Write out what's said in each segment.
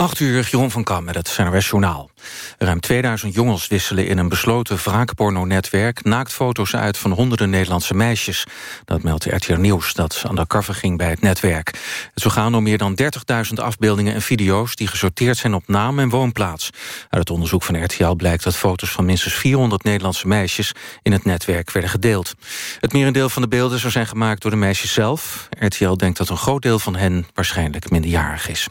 8 uur, Jeroen van Kam met het NRS Journaal. Ruim 2000 jongens wisselen in een besloten wraakporno-netwerk... naaktfoto's uit van honderden Nederlandse meisjes. Dat meldt RTL Nieuws, dat aan ging bij het netwerk. Het zou gaan om meer dan 30.000 afbeeldingen en video's... die gesorteerd zijn op naam en woonplaats. Uit het onderzoek van RTL blijkt dat foto's van minstens 400 Nederlandse meisjes... in het netwerk werden gedeeld. Het merendeel van de beelden zou zijn gemaakt door de meisjes zelf. RTL denkt dat een groot deel van hen waarschijnlijk minderjarig is.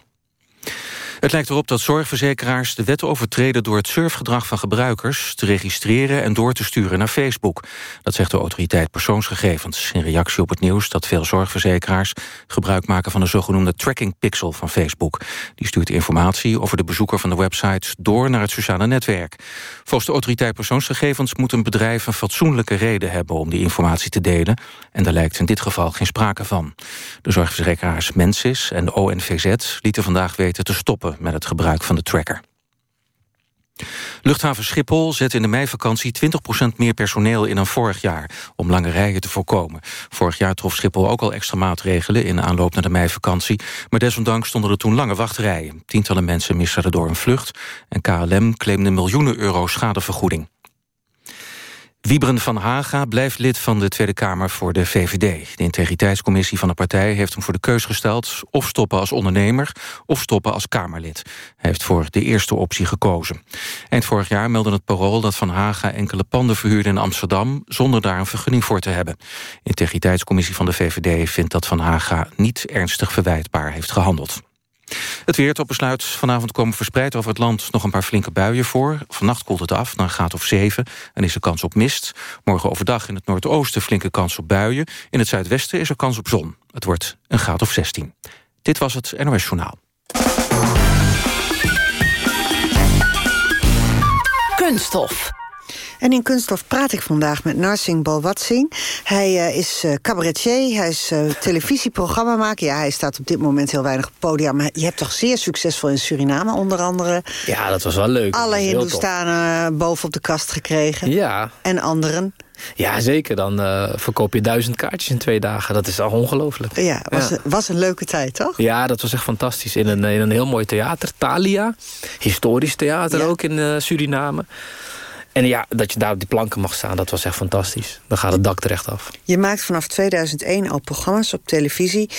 Het lijkt erop dat zorgverzekeraars de wet overtreden... door het surfgedrag van gebruikers te registreren en door te sturen naar Facebook. Dat zegt de autoriteit persoonsgegevens... in reactie op het nieuws dat veel zorgverzekeraars... gebruik maken van de zogenoemde tracking pixel van Facebook. Die stuurt informatie over de bezoeker van de websites... door naar het sociale netwerk. Volgens de autoriteit persoonsgegevens moet een bedrijf... een fatsoenlijke reden hebben om die informatie te delen... en daar lijkt in dit geval geen sprake van. De zorgverzekeraars Mensis en de ONVZ lieten vandaag weten te stoppen met het gebruik van de tracker. Luchthaven Schiphol zet in de meivakantie 20% meer personeel in dan vorig jaar... om lange rijen te voorkomen. Vorig jaar trof Schiphol ook al extra maatregelen in aanloop naar de meivakantie... maar desondanks stonden er toen lange wachtrijen. Tientallen mensen misten door een vlucht... en KLM claimde miljoenen euro schadevergoeding. Wiebren van Haga blijft lid van de Tweede Kamer voor de VVD. De integriteitscommissie van de partij heeft hem voor de keus gesteld... of stoppen als ondernemer of stoppen als Kamerlid. Hij heeft voor de eerste optie gekozen. Eind vorig jaar meldde het parool dat Van Haga enkele panden verhuurde in Amsterdam... zonder daar een vergunning voor te hebben. De integriteitscommissie van de VVD vindt dat Van Haga niet ernstig verwijtbaar heeft gehandeld. Het weer tot besluit. Vanavond komen verspreid over het land nog een paar flinke buien voor. Vannacht koelt het af naar graad of 7 en is er kans op mist. Morgen overdag in het noordoosten flinke kans op buien. In het zuidwesten is er kans op zon. Het wordt een graad of 16. Dit was het NOS Journaal. Kunststof. En in Kunststof praat ik vandaag met Narsing Balwatsing. Hij uh, is uh, cabaretier, hij is uh, televisieprogrammamaker. Ja, hij staat op dit moment heel weinig op podium. Maar je hebt toch zeer succesvol in Suriname onder andere. Ja, dat was wel leuk. Alle Hindoestanen boven op de kast gekregen. Ja. En anderen. Ja, zeker. Dan uh, verkoop je duizend kaartjes in twee dagen. Dat is al ongelooflijk. Ja, was, ja. Een, was een leuke tijd, toch? Ja, dat was echt fantastisch. In een, in een heel mooi theater, Thalia. Historisch theater ja. ook in uh, Suriname. En ja, dat je daar op die planken mag staan, dat was echt fantastisch. Dan gaat het dak terecht af. Je maakt vanaf 2001 al programma's op televisie.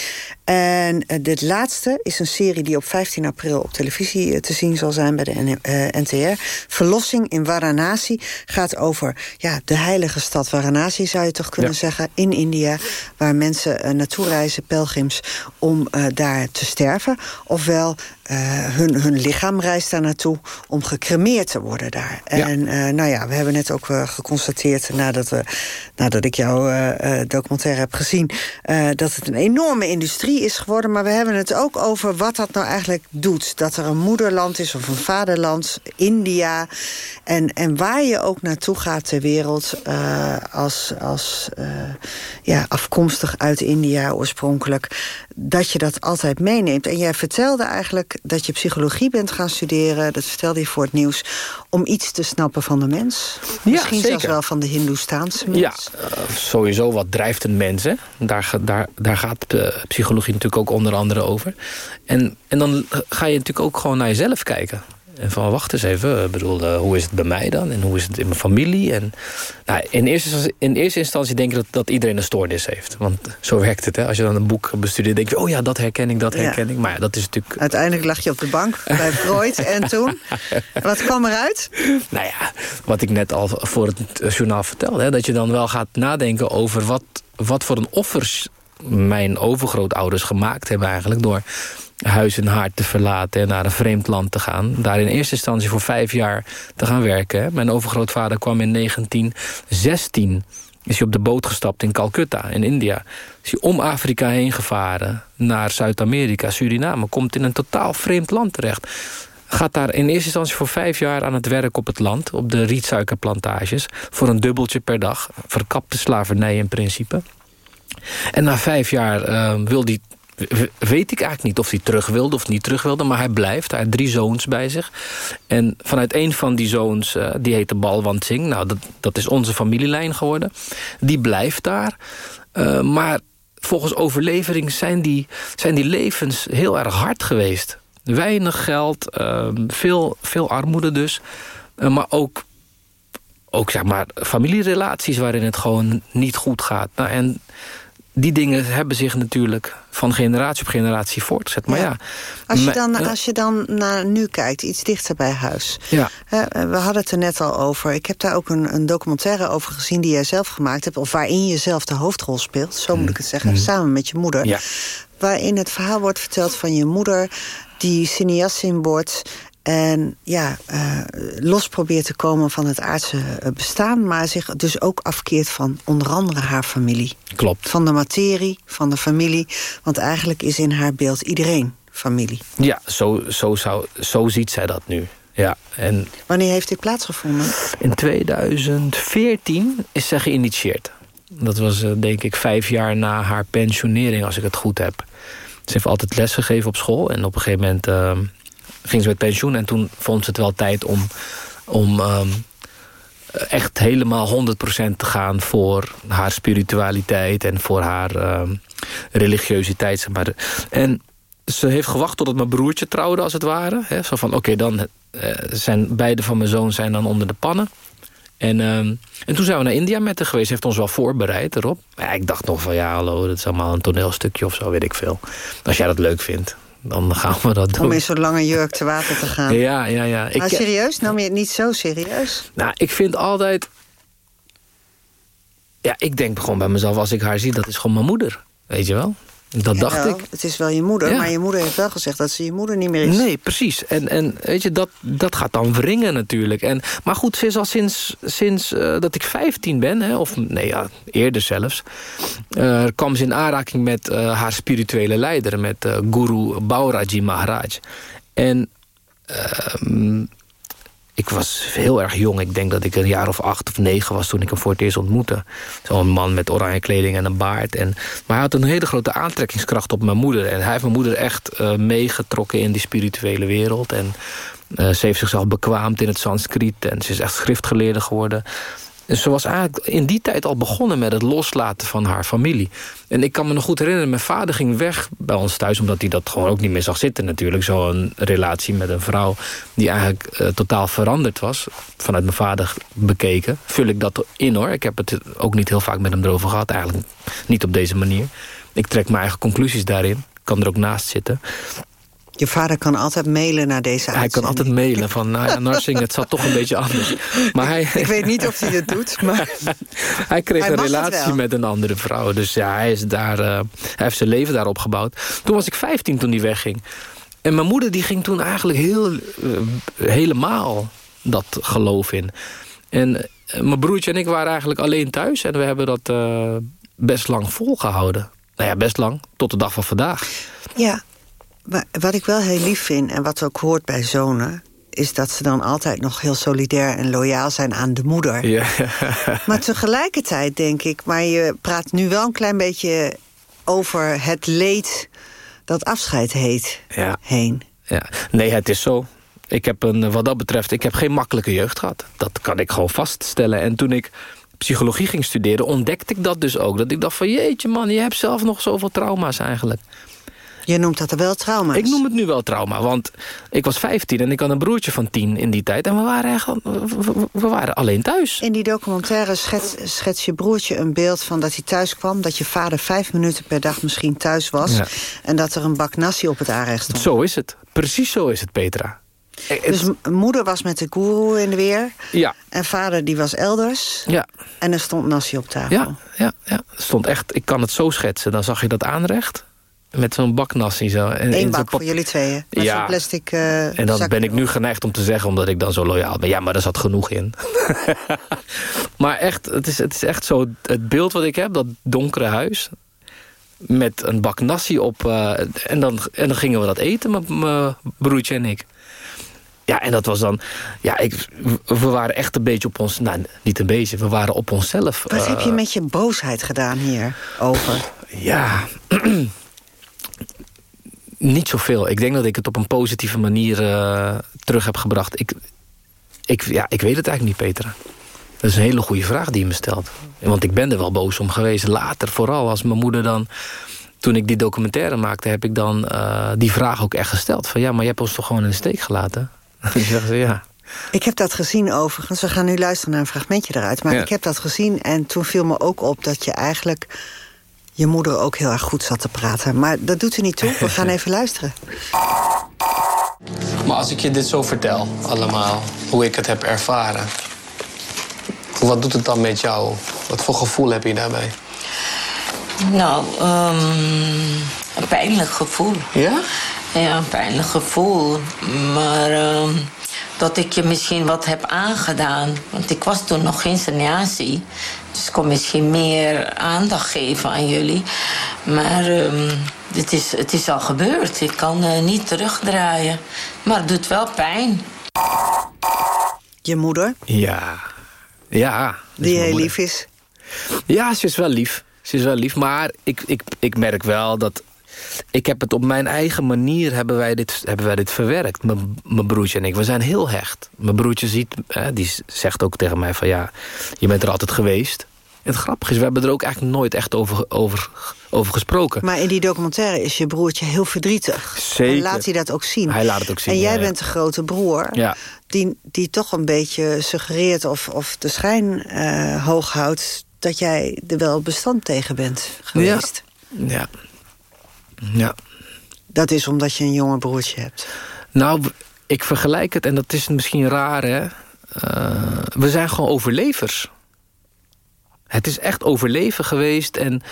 En uh, dit laatste is een serie die op 15 april op televisie uh, te zien zal zijn bij de NTR. Verlossing in Varanasi gaat over ja, de heilige stad Varanasi, zou je toch kunnen ja. zeggen, in India. Waar mensen naartoe reizen, pelgrims, om daar te sterven. Ofwel hun, hun lichaam reist daar naartoe om gecremeerd te worden daar. Ja. En uh, nou ja, we hebben net ook uh, geconstateerd... nadat, we, nadat ik jouw documentaire heb gezien... dat het een enorme industrie is geworden. Maar we hebben het ook over wat dat nou eigenlijk doet. Dat er een moederland is of een vaderland, India. En, en waar je ook naartoe gaat ter wereld... als, als ja, afkomstig uit India oorspronkelijk... dat je dat altijd meeneemt. En jij vertelde eigenlijk dat je psychologie bent gaan studeren... dat vertelde je voor het nieuws... om iets te snappen van de mens. Ja, Misschien zeker. zelfs wel van de Hindoestaanse mens. Ja, uh, sowieso wat drijft een mens. Hè? Daar, daar, daar gaat uh, psychologie natuurlijk ook onder andere over. En, en dan ga je natuurlijk ook gewoon naar jezelf kijken. En van, wacht eens even, ik bedoel, uh, hoe is het bij mij dan? En hoe is het in mijn familie? En, nou, in, eerste, in eerste instantie denk ik dat, dat iedereen een stoornis heeft. Want zo werkt het. Hè? Als je dan een boek bestudeert, denk je... oh ja, dat herken ik, dat herken ja. ik. Maar ja, dat is natuurlijk... Uiteindelijk lag je op de bank bij Freud. en toen? Wat kwam eruit? Nou ja, wat ik net al voor het journaal vertelde. Hè? Dat je dan wel gaat nadenken over wat, wat voor een offers... mijn overgrootouders gemaakt hebben eigenlijk... door huis en haard te verlaten en naar een vreemd land te gaan. Daar in eerste instantie voor vijf jaar te gaan werken. Mijn overgrootvader kwam in 1916 is hij op de boot gestapt in Calcutta, in India. Is hij om Afrika heen gevaren naar Zuid-Amerika, Suriname. Komt in een totaal vreemd land terecht. Gaat daar in eerste instantie voor vijf jaar aan het werk op het land... op de rietsuikerplantages, voor een dubbeltje per dag. Verkapte slavernij in principe. En na vijf jaar uh, wil hij weet ik eigenlijk niet of hij terug wilde of niet terug wilde. Maar hij blijft. Hij heeft drie zoons bij zich. En vanuit een van die zoons, uh, die heette Balwant Singh. Nou, dat, dat is onze familielijn geworden. Die blijft daar. Uh, maar volgens overlevering zijn die, zijn die levens heel erg hard geweest. Weinig geld, ehm, veel, veel armoede dus. Eh, maar ook, ook zeg maar, familierelaties waarin het gewoon niet goed gaat. Nou, en die dingen hebben zich natuurlijk van generatie op generatie voortgezet. Maar ja, als, je dan, als je dan naar nu kijkt, iets dichter bij huis. Ja. we hadden het er net al over. Ik heb daar ook een, een documentaire over gezien die jij zelf gemaakt hebt. Of waarin je zelf de hoofdrol speelt, zo moet ik het zeggen. Mm. Samen met je moeder. Ja. Waarin het verhaal wordt verteld van je moeder die cineastin wordt en ja, uh, los probeert te komen van het aardse eh, bestaan... maar zich dus ook afkeert van onder andere haar familie. Klopt. Van de materie, van de familie. Want eigenlijk is in haar beeld iedereen familie. Ja, zo, zo, zou, zo ziet zij dat nu. Ja, en Wanneer heeft dit plaatsgevonden? In 2014 is zij geïnitieerd. Dat was eh, denk ik vijf jaar na haar pensionering, als ik het goed heb. Ze heeft altijd lesgegeven op school. En op een gegeven moment ging ze met pensioen. En toen vond ze het wel tijd om, om um, echt helemaal 100% te gaan... voor haar spiritualiteit en voor haar um, religiositeit. Zeg maar. En ze heeft gewacht tot het mijn broertje trouwde, als het ware. He, zo van, oké, dan uh, zijn beide van mijn zoon zijn dan onder de pannen. En, um, en toen zijn we naar India met haar geweest. Ze heeft ons wel voorbereid erop. Ja, ik dacht nog van, ja, hallo, dat is allemaal een toneelstukje of zo, weet ik veel. Als jij dat leuk vindt dan gaan we dat doen. Om in zo'n lange jurk te water te gaan. Ja, ja, ja. Ik, maar serieus? Nam je het niet zo serieus? Nou, ik vind altijd... Ja, ik denk gewoon bij mezelf, als ik haar zie, dat is gewoon mijn moeder. Weet je wel? Dat dacht ik. Het is wel je moeder, maar je moeder heeft wel gezegd dat ze je moeder niet meer is. Nee, precies. En, en weet je, dat, dat gaat dan wringen natuurlijk. En, maar goed, ze is al sinds, sinds uh, dat ik 15 ben, hè, of nee, ja, eerder zelfs... Uh, kwam ze in aanraking met uh, haar spirituele leider, met Guru Bauraji Maharaj. En ehm, ik was heel erg jong. Ik denk dat ik een jaar of acht of negen was toen ik hem voor het eerst ontmoette. Zo'n man met oranje kleding en een baard. En, maar hij had een hele grote aantrekkingskracht op mijn moeder. En hij heeft mijn moeder echt uh, meegetrokken in die spirituele wereld. En uh, ze heeft zichzelf bekwaamd in het Sanskriet. En ze is echt schriftgeleerde geworden. Ze was eigenlijk in die tijd al begonnen met het loslaten van haar familie. En ik kan me nog goed herinneren, mijn vader ging weg bij ons thuis... omdat hij dat gewoon ook niet meer zag zitten natuurlijk. Zo'n relatie met een vrouw die eigenlijk uh, totaal veranderd was. Vanuit mijn vader bekeken. Vul ik dat in hoor. Ik heb het ook niet heel vaak met hem erover gehad. Eigenlijk niet op deze manier. Ik trek mijn eigen conclusies daarin. Kan er ook naast zitten. Je vader kan altijd mailen naar deze Hij kan altijd mailen van, nou ja, Narsing, het zat toch een beetje anders. Maar hij, Ik weet niet of hij dat doet, maar... hij kreeg een relatie met een andere vrouw. Dus ja, hij, is daar, uh, hij heeft zijn leven daar opgebouwd. Toen was ik 15 toen hij wegging. En mijn moeder die ging toen eigenlijk heel, uh, helemaal dat geloof in. En uh, mijn broertje en ik waren eigenlijk alleen thuis. En we hebben dat best lang volgehouden. Nou ja, best lang. Tot de dag van vandaag. Ja, wat ik wel heel lief vind en wat ook hoort bij zonen is dat ze dan altijd nog heel solidair en loyaal zijn aan de moeder. Ja. Maar tegelijkertijd denk ik... maar je praat nu wel een klein beetje over het leed dat afscheid heet ja. heen. Ja. Nee, het is zo. Ik heb een, wat dat betreft, ik heb geen makkelijke jeugd gehad. Dat kan ik gewoon vaststellen. En toen ik psychologie ging studeren, ontdekte ik dat dus ook. Dat ik dacht van, jeetje man, je hebt zelf nog zoveel trauma's eigenlijk. Je noemt dat er wel trauma. Ik noem het nu wel trauma, want ik was 15 en ik had een broertje van 10 in die tijd. En we waren, echt, we waren alleen thuis. In die documentaire schets, schets je broertje een beeld van dat hij thuis kwam. Dat je vader vijf minuten per dag misschien thuis was. Ja. En dat er een bak nasi op het aanrecht stond. Zo is het. Precies zo is het, Petra. Dus moeder was met de guru in de weer. Ja. En vader die was elders. Ja. En er stond nasi op tafel. Ja, ja, ja. Stond echt, ik kan het zo schetsen. Dan zag je dat aanrecht. Met zo'n baknassie zo. En, Eén bak voor jullie tweeën. Met ja. plastic uh, En dan ben ik nu geneigd om te zeggen, omdat ik dan zo loyaal ben. Ja, maar daar zat genoeg in. maar echt, het is, het is echt zo, het beeld wat ik heb, dat donkere huis... met een bak nasi op. Uh, en, dan, en dan gingen we dat eten, mijn broertje en ik. Ja, en dat was dan... Ja, ik, we waren echt een beetje op ons... Nou, niet een beetje, we waren op onszelf. Wat uh, heb je met je boosheid gedaan hier over? Ja... niet zoveel. Ik denk dat ik het op een positieve manier uh, terug heb gebracht. Ik, ik, ja, ik weet het eigenlijk niet, Peter. Dat is een hele goede vraag die je me stelt. Want ik ben er wel boos om geweest. Later vooral, als mijn moeder dan toen ik die documentaire maakte... heb ik dan uh, die vraag ook echt gesteld. Van ja, maar je hebt ons toch gewoon in de steek gelaten? Toen zeggen ze ja. Ik heb dat gezien overigens. We gaan nu luisteren naar een fragmentje eruit. Maar ik heb dat gezien en toen viel me ook op dat je eigenlijk... je moeder ook heel erg goed zat te praten. Maar dat doet er niet toe. We gaan even luisteren. Maar als ik je dit zo vertel, allemaal, hoe ik het heb ervaren... wat doet het dan met jou? Wat voor gevoel heb je daarbij? Nou, um, een pijnlijk gevoel. Ja? Ja, een pijnlijk gevoel. Maar um, dat ik je misschien wat heb aangedaan. Want ik was toen nog geen sanatie. Dus ik kon misschien meer aandacht geven aan jullie. Maar um, het, is, het is al gebeurd. Ik kan uh, niet terugdraaien. Maar het doet wel pijn. Je moeder? Ja. Ja. Die heel lief is? Ja, ze is wel lief. Ze is wel lief, maar ik, ik, ik merk wel dat... Ik heb het op mijn eigen manier hebben wij dit, hebben wij dit verwerkt. Mijn, broertje en ik, we zijn heel hecht. Mijn broertje ziet, hè, die zegt ook tegen mij van... ja, je bent er altijd geweest. En het grappige is, we hebben er ook eigenlijk nooit echt over, over, over gesproken. Maar in die documentaire is je broertje heel verdrietig. Zeker. En laat hij dat ook zien. Hij laat het ook zien, En jij ja. bent de grote broer... Ja. Die, die toch een beetje suggereert of, of de schijn uh, hoog houdt... dat jij er wel bestand tegen bent geweest. Ja. ja. Dat is omdat je een jonger broertje hebt. Nou, ik vergelijk het, en dat is misschien raar, hè. Uh, we zijn gewoon overlevers. Het is echt overleven geweest. En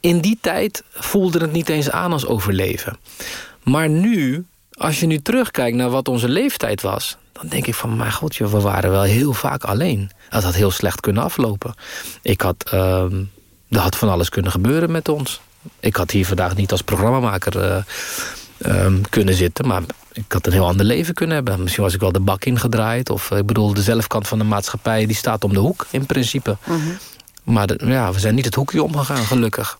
in die tijd voelde het niet eens aan als overleven. Maar nu, als je nu terugkijkt naar wat onze leeftijd was... dan denk ik van, mijn god, we waren wel heel vaak alleen. Dat had heel slecht kunnen aflopen. Ik had, uh, er had van alles kunnen gebeuren met ons. Ik had hier vandaag niet als programmamaker uh, um, kunnen zitten... maar ik had een heel ander leven kunnen hebben. Misschien was ik wel de bak ingedraaid. Of ik bedoel, de zelfkant van de maatschappij... die staat om de hoek, in principe. -huh. Maar de, ja, we zijn niet het hoekje omgegaan, gelukkig.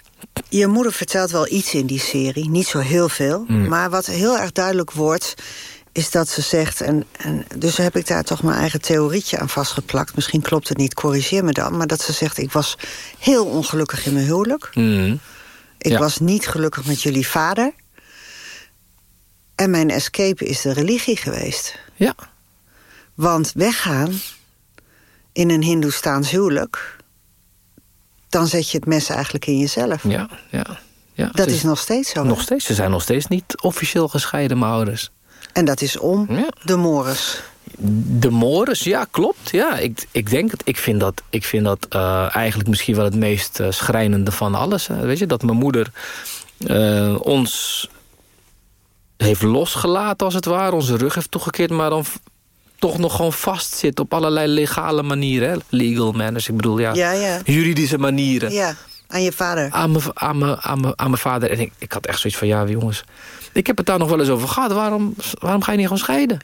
Je moeder vertelt wel iets in die serie, niet zo heel veel. Mm. Maar wat heel erg duidelijk wordt, is dat ze zegt... En, en dus heb ik daar toch mijn eigen theorietje aan vastgeplakt. Misschien klopt het niet, corrigeer me dan. Maar dat ze zegt, ik was heel ongelukkig in mijn huwelijk. Mm. Ik Ja. was niet gelukkig met jullie vader. En mijn escape is de religie geweest. Ja. Want weggaan in een hindoestaans huwelijk... dan zet je het mes eigenlijk in jezelf. Ja, ja. ja. Dat Ze is nog steeds zo. hè? Nog steeds. Ze zijn nog steeds niet officieel gescheiden, mijn ouders. En dat is om Ja. de mores. De Mores, ja, klopt. Ja, ik, ik denk het. Ik vind dat, ik vind dat uh, eigenlijk misschien wel het meest uh, schrijnende van alles. Hè. Weet je, dat mijn moeder uh, ons heeft losgelaten, als het ware. Onze rug heeft toegekeerd, maar dan toch nog gewoon vastzit op allerlei legale manieren. Hè? Legal manners, ik bedoel, ja, Ja, ja. juridische manieren. Ja, aan je vader. Aan mijn, aan mijn, aan mijn, aan mijn vader. En ik, ik had echt zoiets van, ja jongens... Ik heb het daar nog wel eens over gehad. Waarom, waarom ga je niet gewoon scheiden?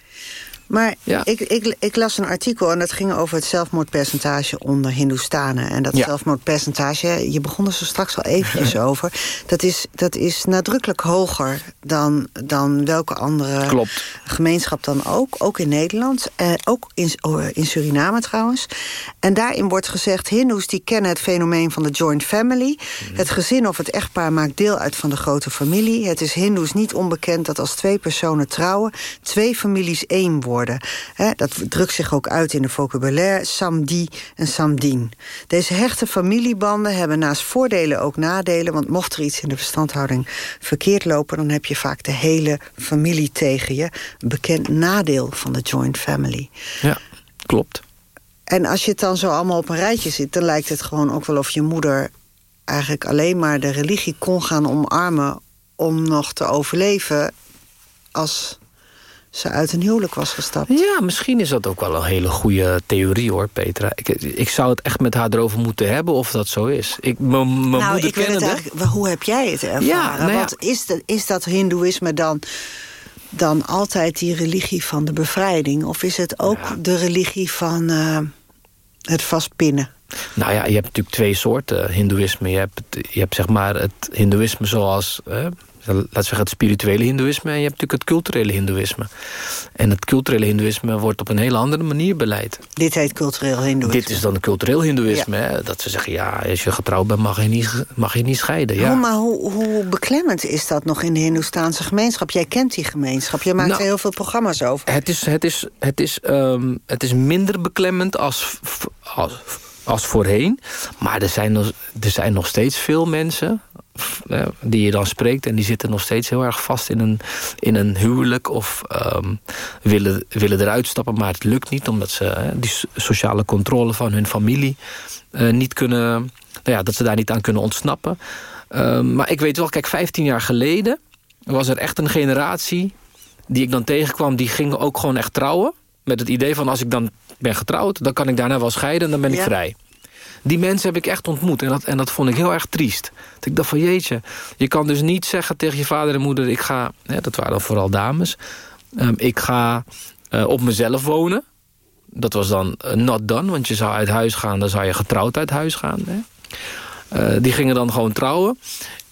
Maar Ja. ik, ik, ik las een artikel en dat ging over het zelfmoordpercentage onder Hindoestanen. En dat Ja. zelfmoordpercentage, je begon er zo straks al eventjes over... Dat is, dat is nadrukkelijk hoger dan, dan welke andere Klopt. gemeenschap dan ook. Ook in Nederland, eh, ook in, oh, in Suriname trouwens. En daarin wordt gezegd, hindoes die kennen het fenomeen van de joint family. Het gezin of het echtpaar maakt deel uit van de grote familie. Het is hindoes niet onbekend dat als twee personen trouwen... twee families één worden. Dat drukt zich ook uit in de vocabulaire samdi en samdien. Deze hechte familiebanden hebben naast voordelen ook nadelen... want mocht er iets in de verstandhouding verkeerd lopen... dan heb je vaak de hele familie tegen je. Een bekend nadeel van de joint family. Ja, klopt. En als je het dan zo allemaal op een rijtje zit... dan lijkt het gewoon ook wel of je moeder eigenlijk alleen maar de religie kon gaan omarmen... om nog te overleven als ze uit een huwelijk was gestapt. Ja, misschien is dat ook wel een hele goede theorie hoor, Petra. Ik, ik zou het echt met haar erover moeten hebben of dat zo is. Ik, mijn nou, moeder ik hoe heb jij het ervaren? Ja, nou ja. Is, de, is dat hindoeïsme dan, dan altijd die religie van de bevrijding? Of is het ook Ja. de religie van eh, het vastpinnen? Nou ja, je hebt natuurlijk twee soorten hindoeïsme. Je hebt, je hebt zeg maar het hindoeïsme zoals... eh, laten we zeggen, het spirituele hindoeïsme... en je hebt natuurlijk het culturele hindoeïsme. En het culturele hindoeïsme wordt op een hele andere manier beleid. Dit heet cultureel hindoeïsme. Dit is dan cultureel hindoeïsme. Dat ze zeggen, ja, als je getrouwd bent mag je niet, mag je niet scheiden. Ja. Maar hoe, hoe beklemmend is dat nog in de hindoestaanse gemeenschap? Jij kent die gemeenschap, je maakt Nou, er heel veel programma's over. Het is, het is, het is, ehm, het is minder beklemmend als, als, als voorheen. Maar er zijn, nog, er zijn nog steeds veel mensen die je dan spreekt... en die zitten nog steeds heel erg vast in een, in een huwelijk... of ehm, willen, willen eruit stappen, maar het lukt niet... omdat ze eh, die so- sociale controle van hun familie eh, niet kunnen... Nou ja, dat ze daar niet aan kunnen ontsnappen. Ehm, maar ik weet wel, kijk, 15 jaar geleden... was er echt een generatie die ik dan tegenkwam... die ging ook gewoon echt trouwen. Met het idee van als ik dan ben getrouwd... dan kan ik daarna wel scheiden en dan ben ik vrij. Die mensen heb ik echt ontmoet. En dat, en dat vond ik heel erg triest. Ik dacht van jeetje, je kan dus niet zeggen tegen je vader en moeder... ik ga, hè, dat waren dan vooral dames... ehm, ik ga eh, op mezelf wonen. Dat was dan eh, not done, want je zou uit huis gaan... dan zou je getrouwd uit huis gaan. Hè. Eh, die gingen dan gewoon trouwen.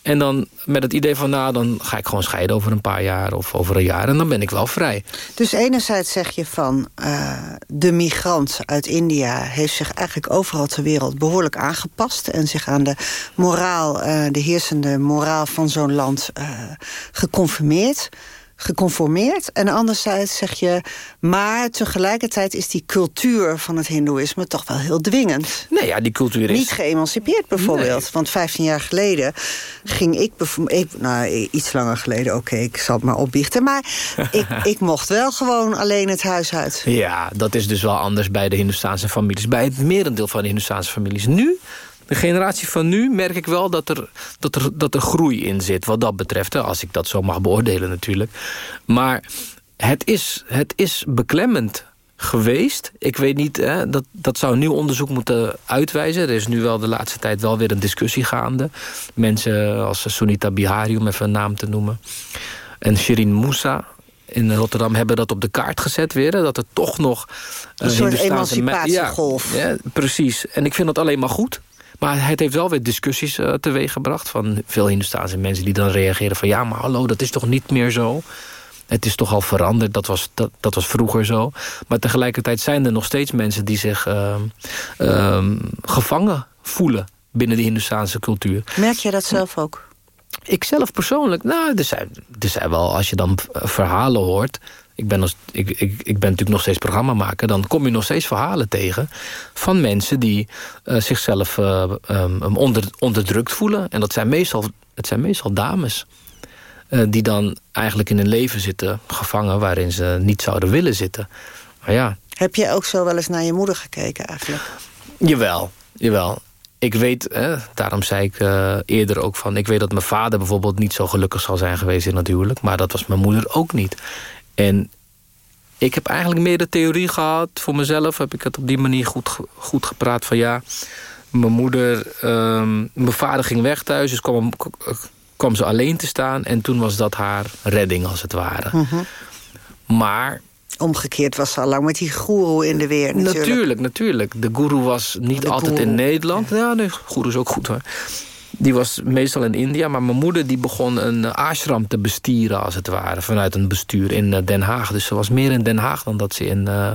En dan met het idee van, nou, dan ga ik gewoon scheiden over een paar jaar... of over een jaar en dan ben ik wel vrij. Dus enerzijds zeg je van... eh, de migrant uit India heeft zich eigenlijk overal ter wereld behoorlijk aangepast... en zich aan de moraal, eh, de heersende moraal van zo'n land eh, geconformeerd geconformeerd. En anderzijds zeg je... maar tegelijkertijd is die cultuur van het hindoeïsme... toch wel heel dwingend. Nee, ja, die cultuur is... Niet geëmancipeerd bijvoorbeeld. Nee. Want 15 jaar geleden ging ik... ik nou, iets langer geleden, oké, ik zal het maar opbiechten. Maar ik, ik mocht wel gewoon alleen het huis uit. Ja, dat is dus wel anders bij de Hindoestaanse families. Bij het merendeel van de Hindoestaanse families. Nu, de generatie van nu, merk ik wel dat er, dat er, dat er groei in zit. Wat dat betreft, hè, als ik dat zo mag beoordelen natuurlijk. Maar het is, het is beklemmend geweest. Ik weet niet, hè, dat, dat zou een nieuw onderzoek moeten uitwijzen. Er is nu wel de laatste tijd wel weer een discussie gaande. Mensen als Sunita Bihari, om even een naam te noemen. En Shirin Moussa in Rotterdam hebben dat op de kaart gezet weer. Dat er toch nog... Een soort Hindoestaanse me- emancipatiegolf. Ja, ja, precies. En ik vind dat alleen maar goed. Maar het heeft wel weer discussies uh, teweeggebracht... van veel Hindoestaanse mensen die dan reageren van... ja, maar hallo, dat is toch niet meer zo? Het is toch al veranderd, dat was, dat, dat was vroeger zo. Maar tegelijkertijd zijn er nog steeds mensen... die zich uh, uh, gevangen voelen binnen de Hindoestaanse cultuur. Merk je dat zelf ook? Ik zelf persoonlijk, nou, er zijn, er zijn wel, als je dan verhalen hoort... Ik ben, als, ik, ik, ik ben natuurlijk nog steeds programmamaker... dan kom je nog steeds verhalen tegen van mensen die uh, zichzelf uh, um, onder, onderdrukt voelen. En dat zijn meestal, het zijn meestal dames uh, die dan eigenlijk in een leven zitten... gevangen waarin ze niet zouden willen zitten. Maar ja. Heb je ook zo wel eens naar je moeder gekeken eigenlijk? Jawel, jawel ik weet, hè, daarom zei ik uh, eerder ook van... ik weet dat mijn vader bijvoorbeeld niet zo gelukkig zal zijn geweest in het huwelijk... maar dat was mijn moeder ook niet. En ik heb eigenlijk meer de theorie gehad voor mezelf... heb ik het op die manier goed, goed gepraat van ja... mijn moeder, um, mijn vader ging weg thuis... dus kwam, kwam ze alleen te staan... en toen was dat haar redding als het ware. Mhm. Mm -hmm. Maar Omgekeerd was ze al lang met die goeroe in de weer natuurlijk. Natuurlijk, natuurlijk. De guru was niet de altijd in Nederland. Ja, nee, guru is ook goed hoor. Die was meestal in India. Maar mijn moeder die begon een ashram te bestieren als het ware. Vanuit een bestuur in Den Haag. Dus ze was meer in Den Haag dan dat ze in, uh,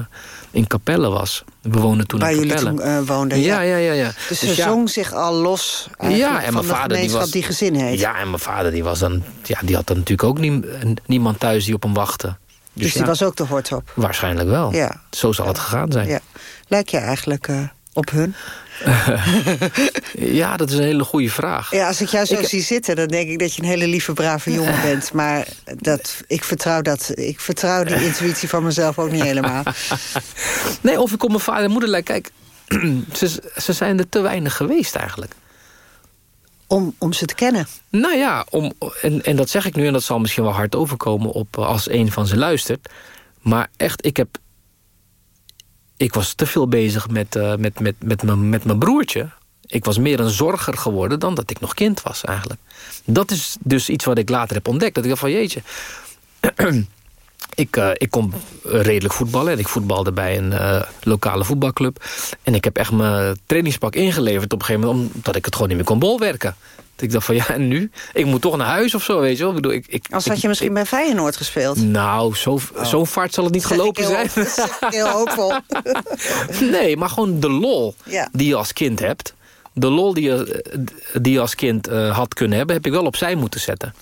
in Capelle was. We woonden toen Waar in jullie Capelle. toen uh, woonden. Ja, ja, ja. ja. Dus, dus ze ja. zong zich al los ja, en van mijn de vader die, was, die gezin heet. Ja, en mijn vader die was dan... Ja, die had dan natuurlijk ook nie, niemand thuis die op hem wachtte. Dus, dus die was ook de hortop? Waarschijnlijk wel. Ja. Zo zal het gegaan zijn. Ja. Lijk je eigenlijk uh, op hun? ja, dat is een hele goede vraag. Ja, als ik jou zo ik... zie zitten, dan denk ik dat je een hele lieve, brave jongen bent. Maar dat, ik, vertrouw dat, ik vertrouw die intuïtie van mezelf ook niet helemaal. nee, of ik op mijn vader en moeder lijk. Kijk, ze, ze zijn er te weinig geweest eigenlijk. Om, om ze te kennen? Nou ja, om, en, en dat zeg ik nu... en dat zal misschien wel hard overkomen op als een van ze luistert. Maar echt, ik heb... Ik was te veel bezig met, uh, met, met, met, mijn, met mijn broertje. Ik was meer een zorger geworden dan dat ik nog kind was eigenlijk. Dat is dus iets wat ik later heb ontdekt. Dat ik dacht van jeetje... Ik, uh, ik kon redelijk voetballen. En ik voetbalde bij een uh, lokale voetbalclub. En ik heb echt mijn trainingspak ingeleverd op een gegeven moment... omdat ik het gewoon niet meer kon bolwerken. Ik dacht van, ja, en nu? Ik moet toch naar huis of zo, weet je wel? Ik bedoel, ik, ik, Als had je misschien bij Feyenoord gespeeld. Nou, zo, zo'n vaart zal het niet gelopen zijn. heel, hoopvol. Nee, maar gewoon de lol Ja. die je als kind hebt. De lol die je, die je als kind eh, had kunnen hebben... heb ik wel opzij moeten zetten.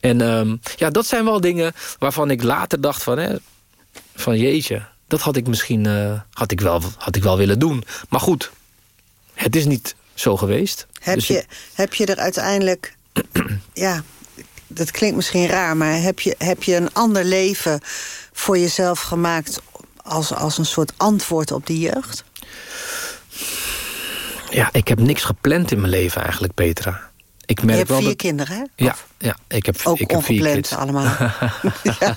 En ehm, ja, dat zijn wel dingen waarvan ik later dacht van... Hè, van jeetje, dat had ik misschien eh, had ik wel, had ik wel willen doen. Maar goed, het is niet zo geweest. Heb, Dus je, ik- heb je er uiteindelijk... ja, dat klinkt misschien raar... maar heb je, heb je een ander leven voor jezelf gemaakt... als, als een soort antwoord op die jeugd? ja, ik heb niks gepland in mijn leven eigenlijk, Petra. Ik Je merk hebt wel vier dat, kinderen, hè? Ja, ja ik heb, Ook ik heb vier ongepland kids. allemaal. ja.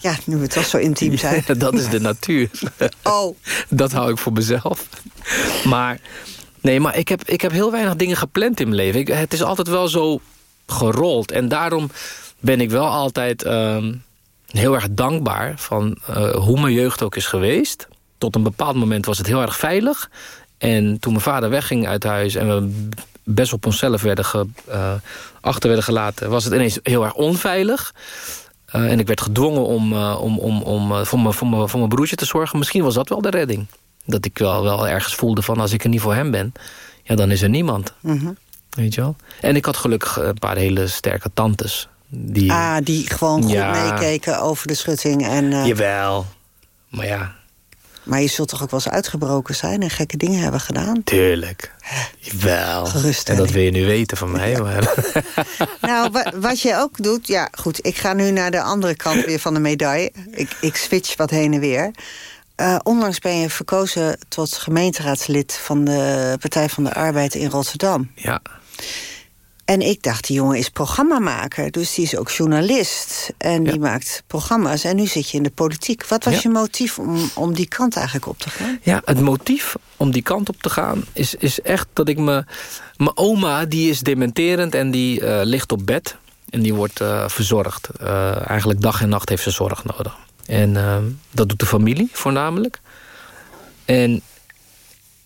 ja, nu we toch zo intiem zijn. dat is de natuur. Oh, Dat hou ik voor mezelf. Maar, nee, maar ik heb, ik heb heel weinig dingen gepland in mijn leven. Het is altijd wel zo gerold. En daarom ben ik wel altijd ehm, heel erg dankbaar... van eh, hoe mijn jeugd ook is geweest. Tot een bepaald moment was het heel erg veilig. En toen mijn vader wegging uit huis... en we best op onszelf werden eh, achter werden gelaten... was het ineens heel erg onveilig. Eh, en ik werd gedwongen om, om, om, om voor, mijn, voor, mijn, voor mijn broertje te zorgen. Misschien was dat wel de redding. Dat ik wel, wel ergens voelde van als ik er niet voor hem ben... ja, dan is er niemand. Mhm. Weet je wel? En ik had gelukkig een paar hele sterke tantes. Die, ah, die gewoon goed Ja. meekeken over de schutting. En, eh, Jawel. Maar ja, Maar je zult toch ook wel eens uitgebroken zijn... en gekke dingen hebben gedaan? tuurlijk. Jawel. En dat wil je nu weten van mij. Maar, Nou, wa- wat je ook doet... Ja, goed, ik ga nu naar de andere kant weer van de medaille. Ik, ik switch wat heen en weer. Eh, onlangs ben je verkozen tot gemeenteraadslid... van de Partij van de Arbeid in Rotterdam. ja. En ik dacht, die jongen is programmamaker. Dus die is ook journalist. En Ja. die maakt programma's. En nu zit je in de politiek. Wat was Ja. je motief om, om die kant eigenlijk op te gaan? Ja, het motief om die kant op te gaan is, is echt dat ik me... Mijn oma die is dementerend en die eh, ligt op bed. En die wordt eh, verzorgd. Eh, eigenlijk dag en nacht heeft ze zorg nodig. En eh, dat doet de familie voornamelijk. En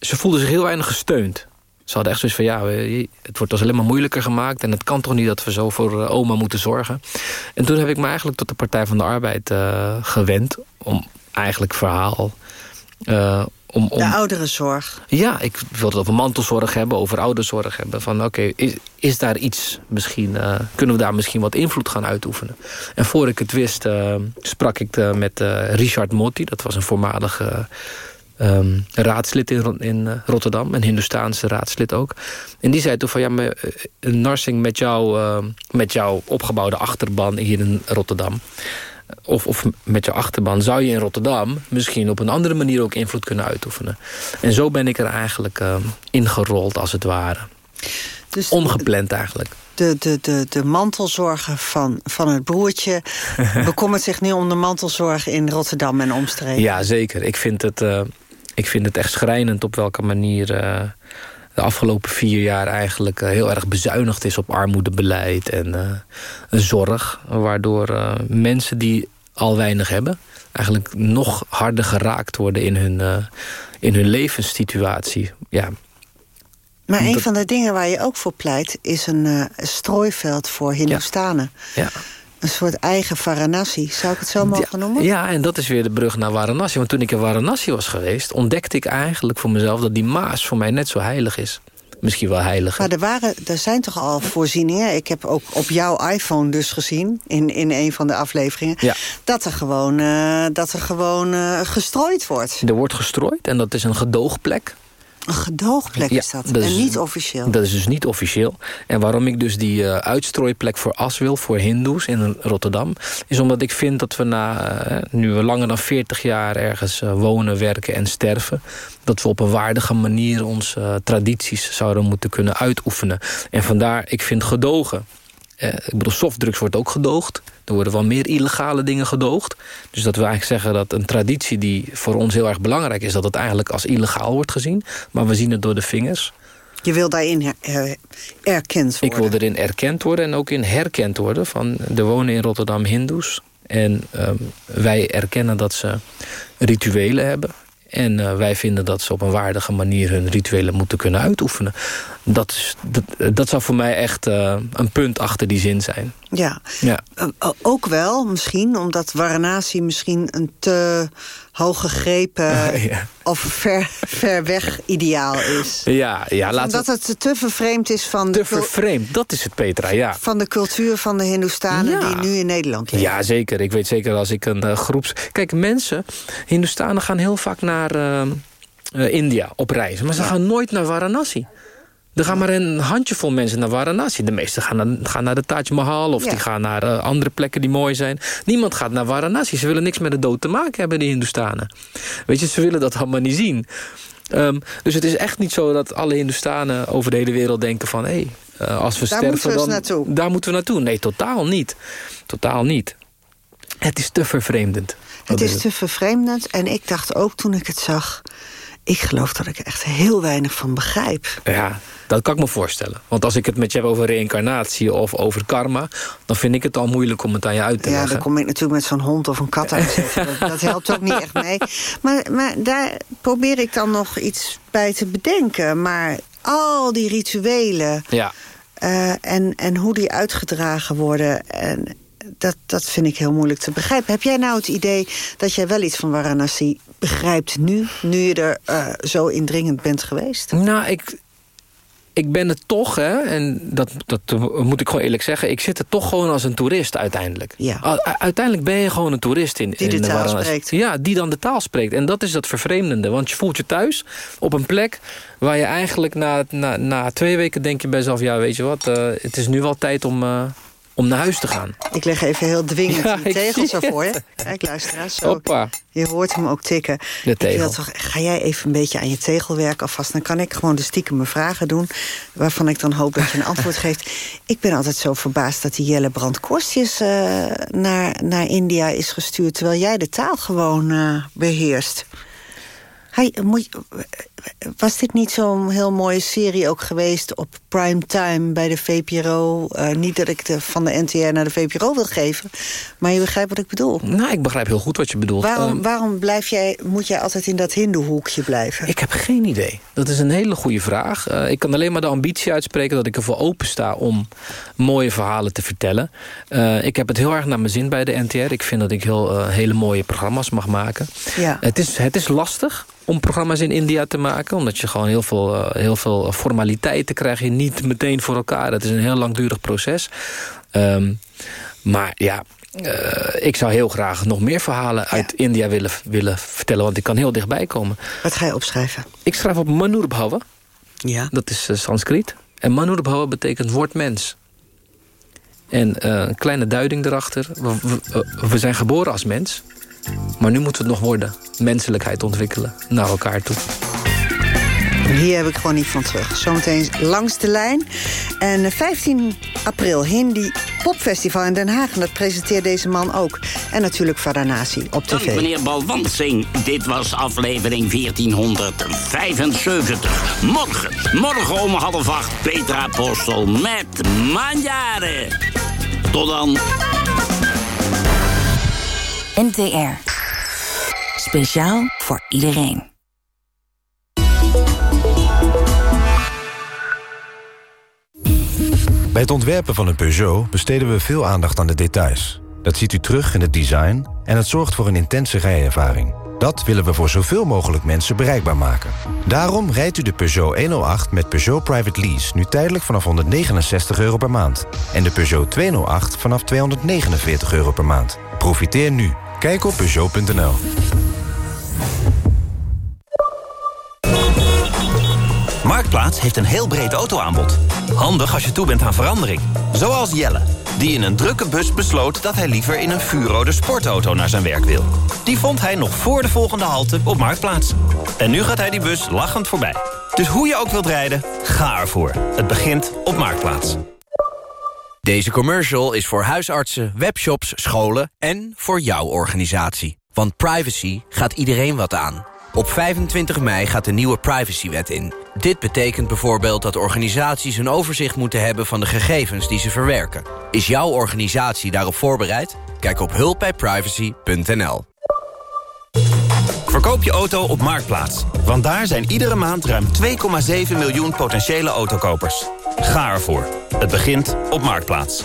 ze voelde zich heel weinig gesteund. Ze hadden echt zoiets van, ja, het wordt ons alleen maar moeilijker gemaakt... en het kan toch niet dat we zo voor eh, oma moeten zorgen. En toen heb ik me eigenlijk tot de Partij van de Arbeid eh, gewend... om eigenlijk verhaal... eh, om, om, De ouderenzorg. ja, ik wil het over mantelzorg hebben, over ouderzorg hebben. Van oké, is, is daar iets misschien, eh, kunnen we daar misschien wat invloed gaan uitoefenen? En voor ik het wist, eh, sprak ik eh, met Richard Motti. Dat was een voormalige ehm, raadslid in, in Rotterdam, een Hindoestaanse raadslid ook. En die zei toen van ja, maar, een Narsing met, jou, met jouw opgebouwde achterban hier in Rotterdam of, of met je achterban... zou je in Rotterdam misschien op een andere manier ook invloed kunnen uitoefenen. En zo ben ik er eigenlijk uh, ingerold, als het ware. Dus Ongepland eigenlijk. De, de, de, de mantelzorger van, van het broertje... bekommert zich nu om de mantelzorg in Rotterdam en omstreken. Ja, zeker. Ik vind het, uh, ik vind het echt schrijnend op welke manier... De afgelopen vier jaar eigenlijk uh, heel erg bezuinigd is op armoedebeleid en uh, zorg. Waardoor uh, mensen die al weinig hebben... eigenlijk nog harder geraakt worden in hun, in hun levenssituatie. Ja. Maar een van de dingen waar je ook voor pleit... is een uh, strooiveld voor Hindoestanen. Ja. ja. Een soort eigen Varanasi, zou ik het zo mogen ja, noemen? Ja, en dat is weer de brug naar Varanasi. Want toen ik in Varanasi was geweest... ontdekte ik eigenlijk voor mezelf dat die Maas voor mij net zo heilig is. Misschien wel heilig. Maar er, waren, er zijn toch al voorzieningen... ik heb ook op jouw iPhone dus gezien... in, in een van de afleveringen... Ja. dat er gewoon, uh, dat er gewoon uh, gestrooid wordt. Er wordt gestrooid en dat is een gedoogplek. Een gedoogplek ja, is dat, dat is, en niet officieel. Dat is dus niet officieel. En waarom ik dus die uh, uitstrooiplek voor as wil, voor hindoes in Rotterdam... is omdat ik vind dat we na, uh, nu we langer dan 40 jaar ergens uh, wonen, werken en sterven... dat we op een waardige manier onze tradities zouden moeten kunnen uitoefenen. En vandaar, ik vind gedogen... ik bedoel, softdrugs wordt ook gedoogd. Er worden wel meer illegale dingen gedoogd. Dus dat we eigenlijk zeggen dat een traditie die voor ons heel erg belangrijk is... dat het eigenlijk als illegaal wordt gezien. Maar we zien het door de vingers. Je wil daarin her erkend worden? Ik wil erin erkend worden en ook in herkend worden. Van, er wonen in Rotterdam hindoes. En um, wij erkennen dat ze rituelen hebben. En uh, wij vinden dat ze op een waardige manier hun rituelen moeten kunnen uitoefenen. Dat, is, dat, dat zou voor mij echt uh, een punt achter die zin zijn. Ja, ja. Uh, ook wel misschien, omdat Varanasi misschien een te hoog gegrepen ja. of ver, ver weg ideaal is. Ja, ja Omdat het te vervreemd is van... Te vervreemd, dat is het, Petra, ja. Van de cultuur van de Hindoestanen ja. die nu in Nederland leven. Ja, zeker. Ik weet zeker als ik een uh, groeps... Kijk, mensen, Hindoestanen gaan heel vaak naar uh, uh, India op reis. Maar ze ja. gaan nooit naar Varanasi. Er gaan maar een handjevol mensen naar Varanasi. De meesten gaan naar, gaan naar de Taj Mahal of ja. die gaan naar uh, andere plekken die mooi zijn. Niemand gaat naar Varanasi. Ze willen niks met de dood te maken hebben, die Hindoestanen. Weet je, ze willen dat allemaal niet zien. Um, dus het is echt niet zo dat alle Hindoestanen over de hele wereld denken van... hé, hey, uh, als we daar sterven, moeten we dan, naartoe. daar moeten we naartoe. Nee, totaal niet. Totaal niet. Het is te vervreemdend. Het is, is te vervreemdend en ik dacht ook toen ik het zag... ik geloof dat ik er echt heel weinig van begrijp. Ja, dat kan ik me voorstellen. Want als ik het met je heb over reïncarnatie of over karma... dan vind ik het al moeilijk om het aan je uit te ja, leggen. Ja, dan kom ik natuurlijk met zo'n hond of een kat uit. dat, dat helpt ook niet echt mee. Maar, maar daar probeer ik dan nog iets bij te bedenken. Maar al die rituelen... Ja. Uh, en, en hoe die uitgedragen worden... En, dat, dat vind ik heel moeilijk te begrijpen. Heb jij nou het idee dat jij wel iets van Varanasi begrijpt nu... nu je er uh, zo indringend bent geweest? Nou, ik, ik ben het toch, hè, en dat, dat moet ik gewoon eerlijk zeggen... ik zit er toch gewoon als een toerist uiteindelijk. Ja. Uiteindelijk ben je gewoon een toerist in, die in de taal Varanasi. spreekt. Ja, die dan de taal spreekt. En dat is dat vervreemdende. Want je voelt je thuis op een plek... waar je eigenlijk na, na, na twee weken denk je bij jezelf... ja, weet je wat, uh, het is nu wel tijd om... Uh, om naar huis te gaan. Ik leg even heel dwingend Ja, die tegels zie ervoor je. Kijk, luisteraars. Zo. Hoppa. Je hoort hem ook tikken. De tegel. toch, ga jij even een beetje aan je tegel werken alvast? Dan kan ik gewoon de stiekem mijn vragen doen... waarvan ik dan hoop dat je een antwoord geeft. Ik ben altijd zo verbaasd dat die Jelle Brand Korstjes uh, naar, naar India is gestuurd... terwijl jij de taal gewoon uh, beheerst. Hij, moet, was dit niet zo'n heel mooie serie ook geweest op primetime bij de VPRO? Uh, niet dat ik de, van de NTR naar de VPRO wil geven, maar je begrijpt wat ik bedoel. Nou, ik begrijp heel goed wat je bedoelt. Waarom, Um, waarom blijf jij, moet jij altijd in dat hindoehoekje blijven? Ik heb geen idee. Dat is een hele goede vraag. Uh, ik kan alleen maar de ambitie uitspreken dat ik ervoor open sta om mooie verhalen te vertellen. Uh, ik heb het heel erg naar mijn zin bij de NTR. Ik vind dat ik heel, hele mooie programma's mag maken. Ja. Het, is, het is lastig om programma's in India te maken. Omdat je gewoon heel veel, uh, heel veel formaliteiten krijg je niet meteen voor elkaar. Het is een heel langdurig proces. Um, maar ja, uh, ik zou heel graag nog meer verhalen ja. uit India willen, willen vertellen. Want ik kan heel dichtbij komen. Wat ga je opschrijven? Ik schrijf op Manurabhava. Ja. Dat is uh, Sanskriet. En Manurabhava betekent woord mens. En uh, een kleine duiding erachter. We, we, we zijn geboren als mens. Maar nu moeten we het nog worden. Menselijkheid ontwikkelen naar elkaar toe. Hier heb ik gewoon niet van terug. Zometeen langs de lijn. En 15 april Hindi Popfestival in Den Haag. En dat presenteert deze man ook. En natuurlijk Varanasi op tv. Dank meneer Balwansing. Dit was aflevering 1475. Morgen, morgen om half acht Petra Postel met Manjaren. Tot dan. NTR. Speciaal voor iedereen. Bij het ontwerpen van een Peugeot besteden we veel aandacht aan de details. Dat ziet u terug in het design en het zorgt voor een intense rijervaring. Dat willen we voor zoveel mogelijk mensen bereikbaar maken. Daarom rijdt u de Peugeot 108 met Peugeot Private Lease... nu tijdelijk vanaf 169 euro per maand. En de Peugeot 208 vanaf 249 euro per maand. Profiteer nu. Kijk op Peugeot.nl. Marktplaats heeft een heel breed autoaanbod. Handig als je toe bent aan verandering. Zoals Jelle, die in een drukke bus besloot... dat hij liever in een vuurrode sportauto naar zijn werk wil. Die vond hij nog voor de volgende halte op Marktplaats. En nu gaat hij die bus lachend voorbij. Dus hoe je ook wilt rijden, ga ervoor. Het begint op Marktplaats. Deze commercial is voor huisartsen, webshops, scholen en voor jouw organisatie. Want privacy gaat iedereen wat aan. Op 25 mei gaat de nieuwe privacywet in. Dit betekent bijvoorbeeld dat organisaties een overzicht moeten hebben van de gegevens die ze verwerken. Is jouw organisatie daarop voorbereid? Kijk op hulpbijprivacy.nl. Verkoop je auto op Marktplaats. Want daar zijn iedere maand ruim 2,7 miljoen potentiële autokopers. Ga ervoor. Het begint op Marktplaats.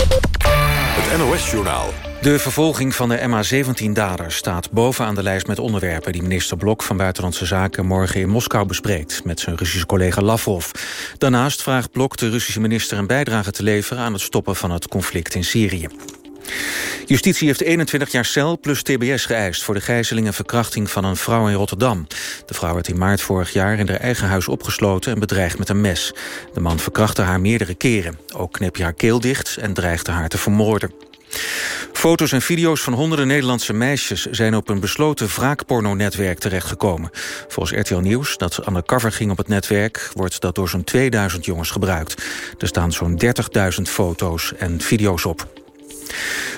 De vervolging van de MH17-daders staat bovenaan de lijst met onderwerpen... die minister Blok van Buitenlandse Zaken morgen in Moskou bespreekt... met zijn Russische collega Lavrov. Daarnaast vraagt Blok de Russische minister een bijdrage te leveren... aan het stoppen van het conflict in Syrië. Justitie heeft 21 jaar cel plus tbs geëist... voor de gijzeling en verkrachting van een vrouw in Rotterdam. De vrouw werd in maart vorig jaar in haar eigen huis opgesloten... en bedreigd met een mes. De man verkrachtte haar meerdere keren. Ook knep je haar keel dicht en dreigde haar te vermoorden. Foto's en video's van honderden Nederlandse meisjes... zijn op een besloten wraakpornonetwerk terechtgekomen. Volgens RTL Nieuws, dat undercover ging op het netwerk... wordt dat door zo'n 2000 jongens gebruikt. Er staan zo'n 30.000 foto's en video's op.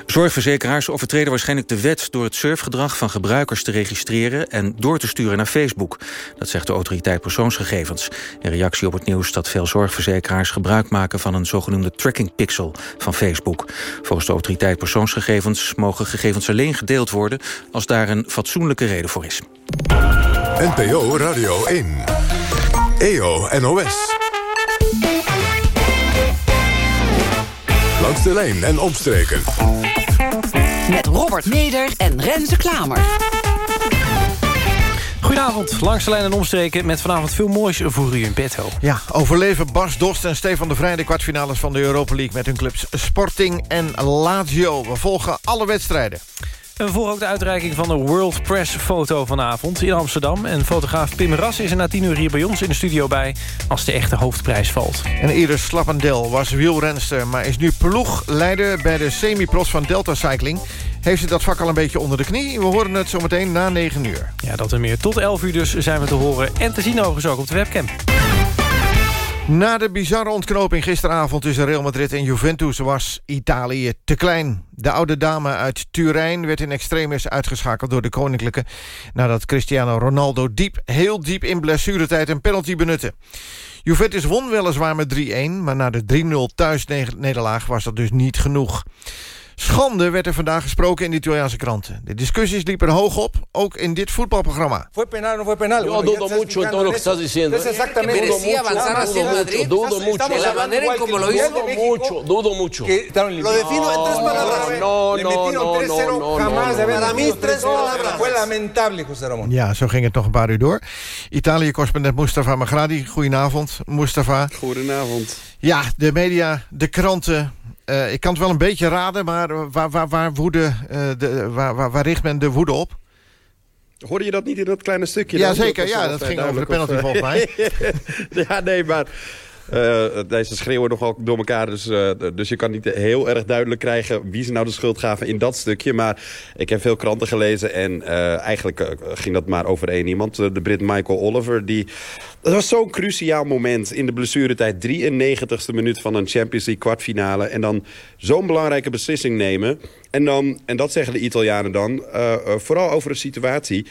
Zorgverzekeraars overtreden waarschijnlijk de wet... door het surfgedrag van gebruikers te registreren... en door te sturen naar Facebook. Dat zegt de autoriteit persoonsgegevens. In reactie op het nieuws dat veel zorgverzekeraars gebruik maken... van een zogenoemde tracking pixel van Facebook. Volgens de autoriteit persoonsgegevens... mogen gegevens alleen gedeeld worden... als daar een fatsoenlijke reden voor is. NPO Radio 1. EO NOS. Langs de lijn en omstreken. Met Robert Meder en Renze Klamer. Goedenavond, langs de lijn en omstreken... met vanavond veel moois voor u in petto. Ja, overleven Bas Dost en Stefan de Vrij... de kwartfinales van de Europa League met hun clubs Sporting en Lazio. We volgen alle wedstrijden. En we volgen ook de uitreiking van de World Press foto vanavond in Amsterdam. En fotograaf Pim Ras is er na tien uur hier bij ons in de studio bij... als de echte hoofdprijs valt. En Iris Slappendel was wielrenster... maar is nu ploegleider bij de semi-pros van Delta Cycling. Heeft ze dat vak al een beetje onder de knie? We horen het zometeen na 9 uur. Ja, dat en meer. Tot 11 uur dus zijn we te horen en te zien overigens ook op de webcam. Na de bizarre ontknoping gisteravond tussen Real Madrid en Juventus... was Italië te klein. De oude dame uit Turijn werd in extremis uitgeschakeld door de Koninklijke... nadat Cristiano Ronaldo diep, heel diep in blessuretijd een penalty benutte. Juventus won weliswaar met 3-1, maar na de 3-0 thuisnederlaag was dat dus niet genoeg. Schande werd er vandaag gesproken in de Italiaanse kranten. De discussies liepen hoog op, ook in dit voetbalprogramma. Fue penal, no fue penal. Yo dudo mucho en todo lo que estás diciendo. Es exactamente. Dudo mucho, dudo mucho. De la manera en como lo hizo. Dudo mucho, dudo mucho. Lo defino en tres palabras. No, no, no, 3-0 no, no, jamás. no, no. Para mí, tres palabras. Fue lamentable, José Ramón. Ja, zo ging het nog een paar uur door. Italië-correspondent Mustafa Magradi. Goedenavond, Mustafa. Goedenavond. Ja, de media, de kranten... Uh, ik kan het wel een beetje raden, maar waar, waar, waar, woede, uh, de, waar, waar, waar richt men de woede op? Hoorde je dat niet in dat kleine stukje? Ja, zeker. Ja, dat ging over de penalty volgens mij. ja, nee, maar... Uh, deze schreeuwen nogal door elkaar, dus, uh, dus je kan niet heel erg duidelijk krijgen... wie ze nou de schuld gaven in dat stukje. Maar ik heb veel kranten gelezen en eigenlijk ging dat maar over één iemand. de Brit Michael Oliver, die... Dat was zo'n cruciaal moment in de blessuretijd. 93ste minuut van een Champions League kwartfinale. En dan zo'n belangrijke beslissing nemen. En, dan, en dat zeggen de Italianen dan, vooral over een situatie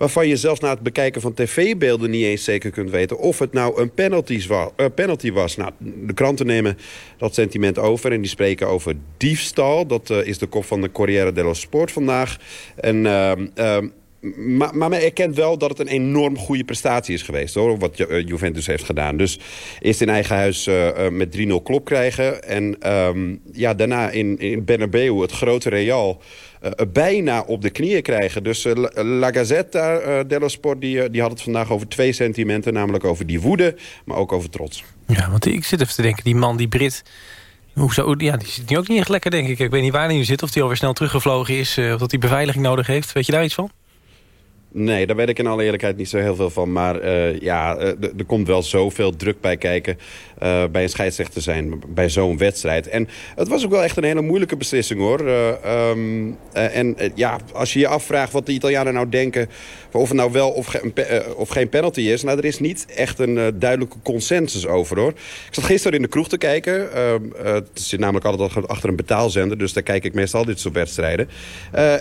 waarvan je zelfs na het bekijken van tv-beelden niet eens zeker kunt weten... of het nou een penalty was. Penalty was. Nou, de kranten nemen dat sentiment over en die spreken over diefstal. Dat uh, is de kop van de Corriere dello Sport vandaag. En... Maar, maar men erkent wel dat het een enorm goede prestatie is geweest, hoor, wat Juventus heeft gedaan. Dus eerst in eigen huis uh, met 3-0 klop krijgen. En um, ja, daarna in, in Bernabeu, het grote Real, bijna op de knieën krijgen. Dus La Gazzetta dello Sport die, die had het vandaag over twee sentimenten. Namelijk over die woede, maar ook over trots. Ja, want ik zit even te denken, die man, die Brit... Hoezo? Ja, die zit nu ook niet echt lekker, denk ik. Ik weet niet waar hij nu zit, of hij alweer snel teruggevlogen is... of dat hij beveiliging nodig heeft. Weet je daar iets van? Nee, daar weet ik in alle eerlijkheid niet zo heel veel van. Maar eh, ja, eh, er komt wel zoveel druk bij kijken eh, bij een scheidsrechter zijn, bij zo'n wedstrijd. En het was ook wel echt een hele moeilijke beslissing hoor. Eh, ehm, eh, en ja, als je je afvraagt wat de Italianen nou denken, of het nou wel of, of geen penalty is. Nou, er is niet echt een duidelijke consensus over hoor. Ik zat gisteren in de kroeg te kijken. Ehm, eh, het zit namelijk altijd al achter een betaalzender, dus daar kijk ik meestal dit soort wedstrijden.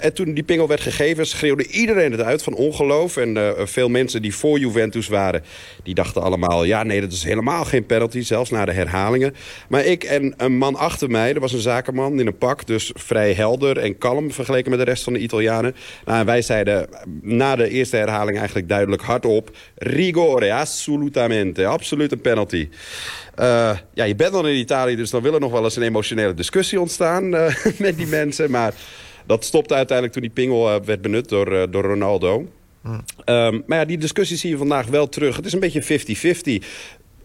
En toen die pingel werd gegeven, schreeuwde iedereen het uit van ongeloof. En eh, veel mensen die voor Juventus waren, die dachten allemaal... ja, nee, dat is helemaal geen penalty, zelfs na de herhalingen. Maar ik en een man achter mij, er was een zakenman in een pak... dus vrij helder en kalm vergeleken met de rest van de Italianen. Nou, wij zeiden na de eerste herhaling eigenlijk duidelijk hardop... rigore, assolutamente, absoluut een penalty. Eh, ja, je bent dan in Italië, dus dan wil er nog wel eens een emotionele discussie ontstaan eh, met die mensen. Maar dat stopte uiteindelijk toen die pingel eh, werd benut door, eh, door Ronaldo. Ehm, maar ja, die discussie zie je vandaag wel terug. Het is een beetje 50-50.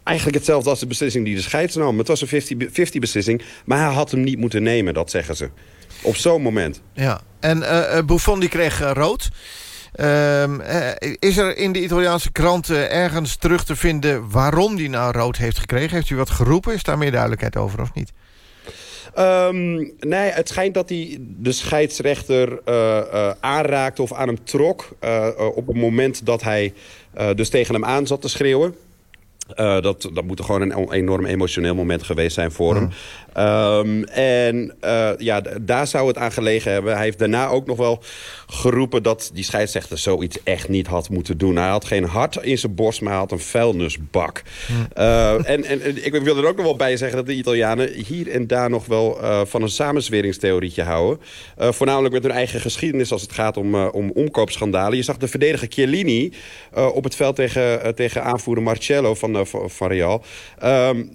Eigenlijk hetzelfde als de beslissing die de scheids nam. Het was een 50-50 beslissing, maar hij had hem niet moeten nemen, dat zeggen ze. Op zo'n moment. Ja, en eh, Buffon die kreeg rood. Ehm, eh, is er in de Italiaanse kranten ergens terug te vinden... waarom die nou rood heeft gekregen? Heeft u wat geroepen? Is daar meer duidelijkheid over of niet? Ehm, nee, het schijnt dat hij de scheidsrechter eh, eh, aanraakte of aan hem trok... eh, op het moment dat hij dus tegen hem aan zat te schreeuwen. Dat, dat moet gewoon een enorm emotioneel moment geweest zijn voor hem. Ehm, en eh, ja, daar zou het aan gelegen hebben. Hij heeft daarna ook nog wel geroepen dat die scheidsrechter zoiets echt niet had moeten doen. Hij had geen hart in zijn borst, maar hij had een vuilnisbak. Eh, en, en, en ik wil er ook nog wel bij zeggen dat de Italianen hier en daar nog wel eh, van een samenzweringstheorietje houden. Voornamelijk met hun eigen geschiedenis als het gaat om, om omkoopschandalen. Je zag de verdediger Chiellini op het veld tegen, tegen aanvoerder Marcello van, van Real.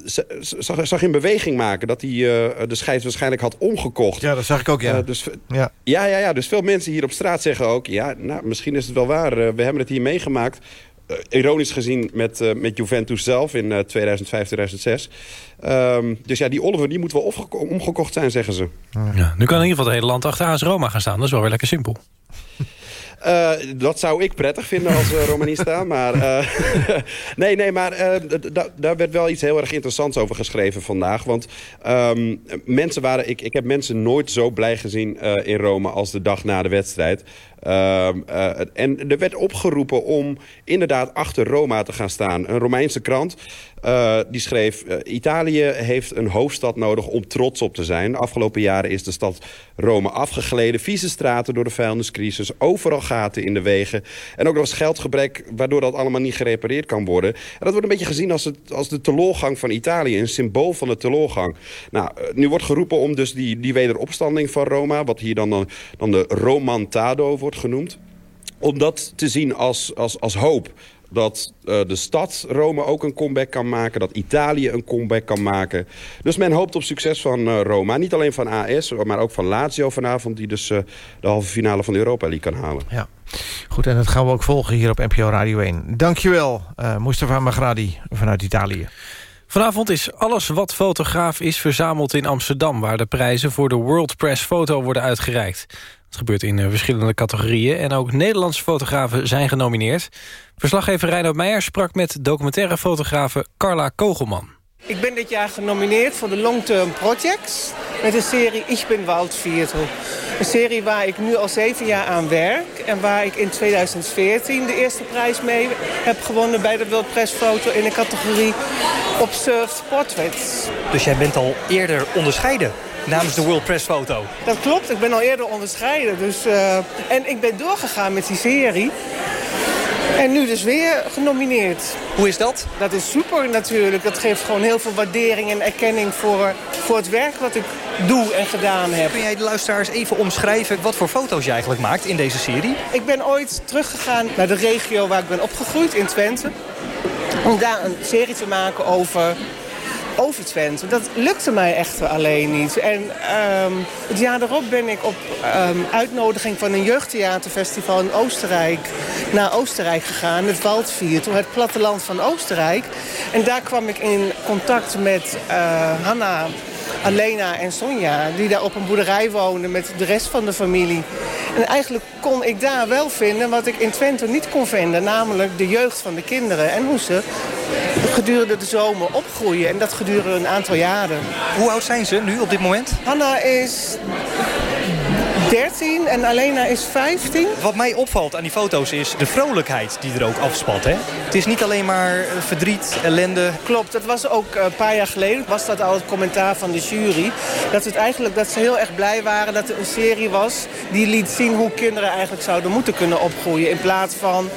Z- zag, zag in beweging maken dat hij eh, de scheids waarschijnlijk had omgekocht. Ja, dat zag ik ook, ja. Eh, dus, ja. ja, ja, ja, dus veel mensen hier op straat zeggen ook... ja, nou, misschien is het wel waar. eh, we hebben het hier meegemaakt. Ironisch gezien met, met Juventus zelf in eh, 2005, 2006. Ehm, dus ja, die Oliver die moet wel omgekocht zijn, zeggen ze. Ja, nu kan in ieder geval het hele land achter AS Roma gaan staan. Dat is wel weer lekker simpel. Eh, dat zou ik prettig vinden als uh, Romanista. maar eh, nee, nee, maar eh, daar werd wel iets heel erg interessants over geschreven vandaag. Want ehm, mensen waren, ik, ik heb mensen nooit zo blij gezien eh, in Rome als de dag na de wedstrijd. Ehm, eh, en er werd opgeroepen om inderdaad achter Roma te gaan staan. Een Romeinse krant eh, die schreef... eh, Italië heeft een hoofdstad nodig om trots op te zijn. De afgelopen jaren is de stad Rome afgegleden. Vieze straten door de vuilniscrisis. Overal gaten in de wegen. En ook nog eens geldgebrek, waardoor dat allemaal niet gerepareerd kan worden. En dat wordt een beetje gezien als, het, als de teloorgang van Italië. Een symbool van de teloorgang. Nou, eh, nu wordt geroepen om dus die, die wederopstanding van Roma... wat hier dan, dan de Romantado wordt genoemd... om dat te zien als, als, als hoop dat eh, de stad Rome ook een comeback kan maken. Dat Italië een comeback kan maken. Dus men hoopt op succes van eh, Roma. Niet alleen van AS, maar ook van Lazio vanavond... die dus eh, de halve finale van de Europa League kan halen. Ja. Goed, en dat gaan we ook volgen hier op NPO Radio 1. Dankjewel, uh, Mustafa Magradi vanuit Italië. Vanavond is alles wat fotograaf is verzameld in Amsterdam... waar de prijzen voor de World Press Foto worden uitgereikt. Het gebeurt in uh, verschillende categorieën... en ook Nederlandse fotografen zijn genomineerd. Verslaggever Reinoud Meijer sprak met documentaire fotografe Carla Kogelman. Ik ben dit jaar genomineerd voor de Long Term Projects... met de serie Ich bin Waldviertel. Een serie waar ik nu al zeven jaar aan werk... en waar ik in 2014 de eerste prijs mee heb gewonnen... bij de World Press Foto in de categorie Observed Portraits. Dus jij bent al eerder onderscheiden namens de World Press Foto. Dat klopt, ik ben al eerder onderscheiden. Dus, uh, en ik ben doorgegaan met die serie... En nu dus weer genomineerd. Hoe is dat? Dat is super natuurlijk. Dat geeft gewoon heel veel waardering en erkenning voor, voor het werk wat ik doe en gedaan heb. Kun jij de luisteraars even omschrijven wat voor foto's je eigenlijk maakt in deze serie? Ik ben ooit teruggegaan naar de regio waar ik ben opgegroeid, in Twente. Om daar een serie te maken over over Twente. Dat lukte mij echter alleen niet. En um, het jaar erop ben ik op um, uitnodiging van een jeugdtheaterfestival in Oostenrijk naar Oostenrijk gegaan. Het Waldviertel, het platteland van Oostenrijk. En daar kwam ik in contact met uh, Hanna, Alena en Sonja... die daar op een boerderij woonden met de rest van de familie. En eigenlijk kon ik daar wel vinden wat ik in Twente niet kon vinden. Namelijk de jeugd van de kinderen en hoe ze gedurende de zomer opgroeien. En dat gedurende een aantal jaren. Hoe oud zijn ze nu op dit moment? Hanna is 13 en Alena is 15. Wat mij opvalt aan die foto's is de vrolijkheid die er ook afspat. Hè? Het is niet alleen maar eh, verdriet, ellende. Klopt, dat was ook eh, een paar jaar geleden. Was dat al het commentaar van de jury. Dat, het eigenlijk, dat ze heel erg blij waren dat er een serie was... die liet zien hoe kinderen eigenlijk zouden moeten kunnen opgroeien. In plaats van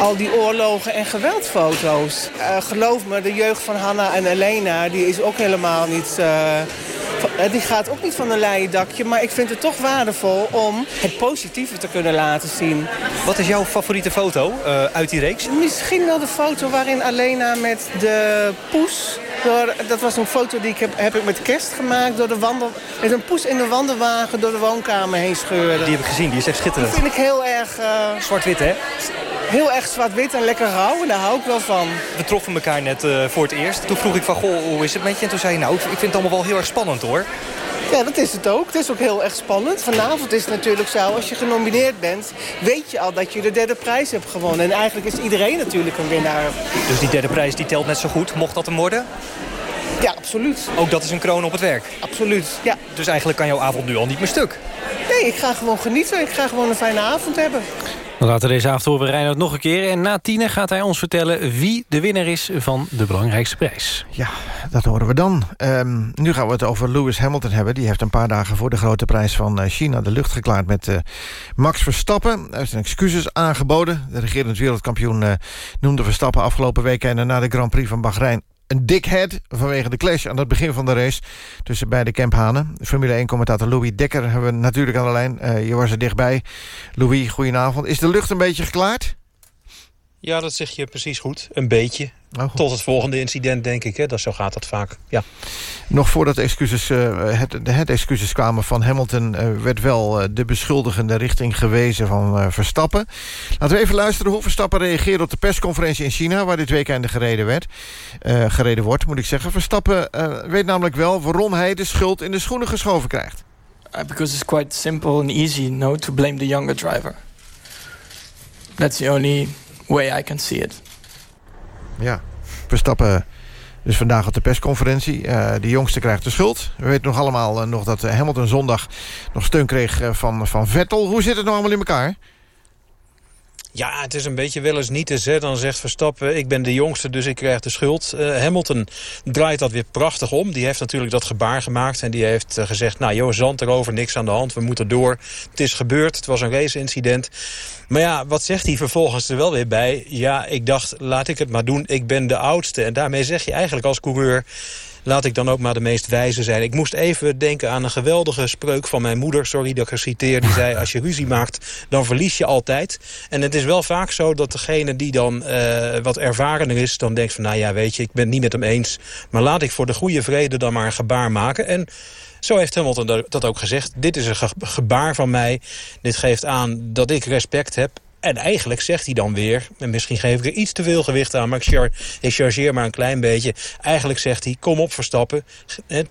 al die oorlogen en geweldfoto's. Uh, geloof me, de jeugd van Hanna en Elena... die is ook helemaal niet... Uh, die gaat ook niet van een leien dakje, maar ik vind het toch waardevol om het positieve te kunnen laten zien. Wat is jouw favoriete foto uh, uit die reeks? Misschien wel de foto waarin Alena met de poes... Door, dat was een foto die ik heb, heb ik met kerst gemaakt. Door de wandel, met een poes in de wandelwagen door de woonkamer heen scheuren. Die heb ik gezien, die is echt schitterend. Vind ik heel erg... Uh, Zwart-wit, hè? Heel erg zwart-wit en lekker rauw en daar hou ik wel van. We troffen elkaar net uh, voor het eerst. Toen vroeg ik van, goh, hoe is het met je? En toen zei je, nou, ik vind het allemaal wel heel erg spannend, hoor. Ja, dat is het ook. Het is ook heel erg spannend. Vanavond is het natuurlijk zo, als je genomineerd bent... weet je al dat je de derde prijs hebt gewonnen. En eigenlijk is iedereen natuurlijk een winnaar. Dus die derde prijs die telt net zo goed, mocht dat hem worden? Ja, absoluut. Ook dat is een kroon op het werk? Absoluut, ja. Dus eigenlijk kan jouw avond nu al niet meer stuk? Nee, ik ga gewoon genieten. Ik ga gewoon een fijne avond hebben. We laten deze avond horen Reinoud nog een keer. En na tienen gaat hij ons vertellen wie de winnaar is van de belangrijkste prijs. Ja, dat horen we dan. Um, nu gaan we het over Lewis Hamilton hebben. Die heeft een paar dagen voor de grote prijs van China de lucht geklaard met uh, Max Verstappen. Hij heeft zijn excuses aangeboden. De regerend wereldkampioen uh, noemde Verstappen afgelopen week... en na de Grand Prix van Bahrein een dickhead vanwege de clash aan het begin van de race tussen beide Kemphanen. Formule 1-commentator Louis Dekker hebben we natuurlijk aan de lijn. Uh, je was er dichtbij. Louis, goedenavond. Is de lucht een beetje geklaard? Ja, dat zeg je precies goed. Een beetje. Oh, Tot het volgende incident, denk ik. Hè? Dat, zo gaat dat vaak. Ja. Nog voordat de excuses, uh, het, het excuses kwamen van Hamilton... Uh, werd wel uh, de beschuldigende richting gewezen van Verstappen. Laten we even luisteren hoe Verstappen reageerde op de persconferentie in China... waar dit weekend gereden, werd, gereden wordt, moet ik zeggen. Verstappen weet namelijk wel waarom hij de schuld in de schoenen geschoven krijgt. Uh, because it's quite simple and easy no, to blame the younger driver. That's the only way I can see it. Ja, Verstappen dus vandaag op de persconferentie. Uh, de jongste krijgt de schuld. We weten nog allemaal uh, nog dat Hamilton zondag nog steun kreeg van, van Vettel. Hoe zit het nou allemaal in elkaar? Ja, het is een beetje wel eens niet te Dan zegt Verstappen, ik ben de jongste, dus ik krijg de schuld. Uh, Hamilton draait dat weer prachtig om. Die heeft natuurlijk dat gebaar gemaakt. En die heeft uh, gezegd, nou joh, zand erover, niks aan de hand. We moeten door. Het is gebeurd, het was een race-incident. Maar ja, wat zegt hij vervolgens er wel weer bij? Ja, ik dacht, laat ik het maar doen. Ik ben de oudste. En daarmee zeg je eigenlijk als coureur laat ik dan ook maar de meest wijze zijn. Ik moest even denken aan een geweldige spreuk van mijn moeder. Sorry dat ik haar citeer. Die zei, als je ruzie maakt, dan verlies je altijd. En het is wel vaak zo dat degene die dan uh, wat ervarener is... dan denkt van, nou ja, weet je, ik ben het niet met hem eens. Maar laat ik voor de goede vrede dan maar een gebaar maken. En zo heeft Hamilton dat ook gezegd. Dit is een gebaar van mij. Dit geeft aan dat ik respect heb en eigenlijk zegt hij dan weer, en misschien geef ik er iets te veel gewicht aan... maar ik, char ik chargeer maar een klein beetje. Eigenlijk zegt hij, kom op Verstappen,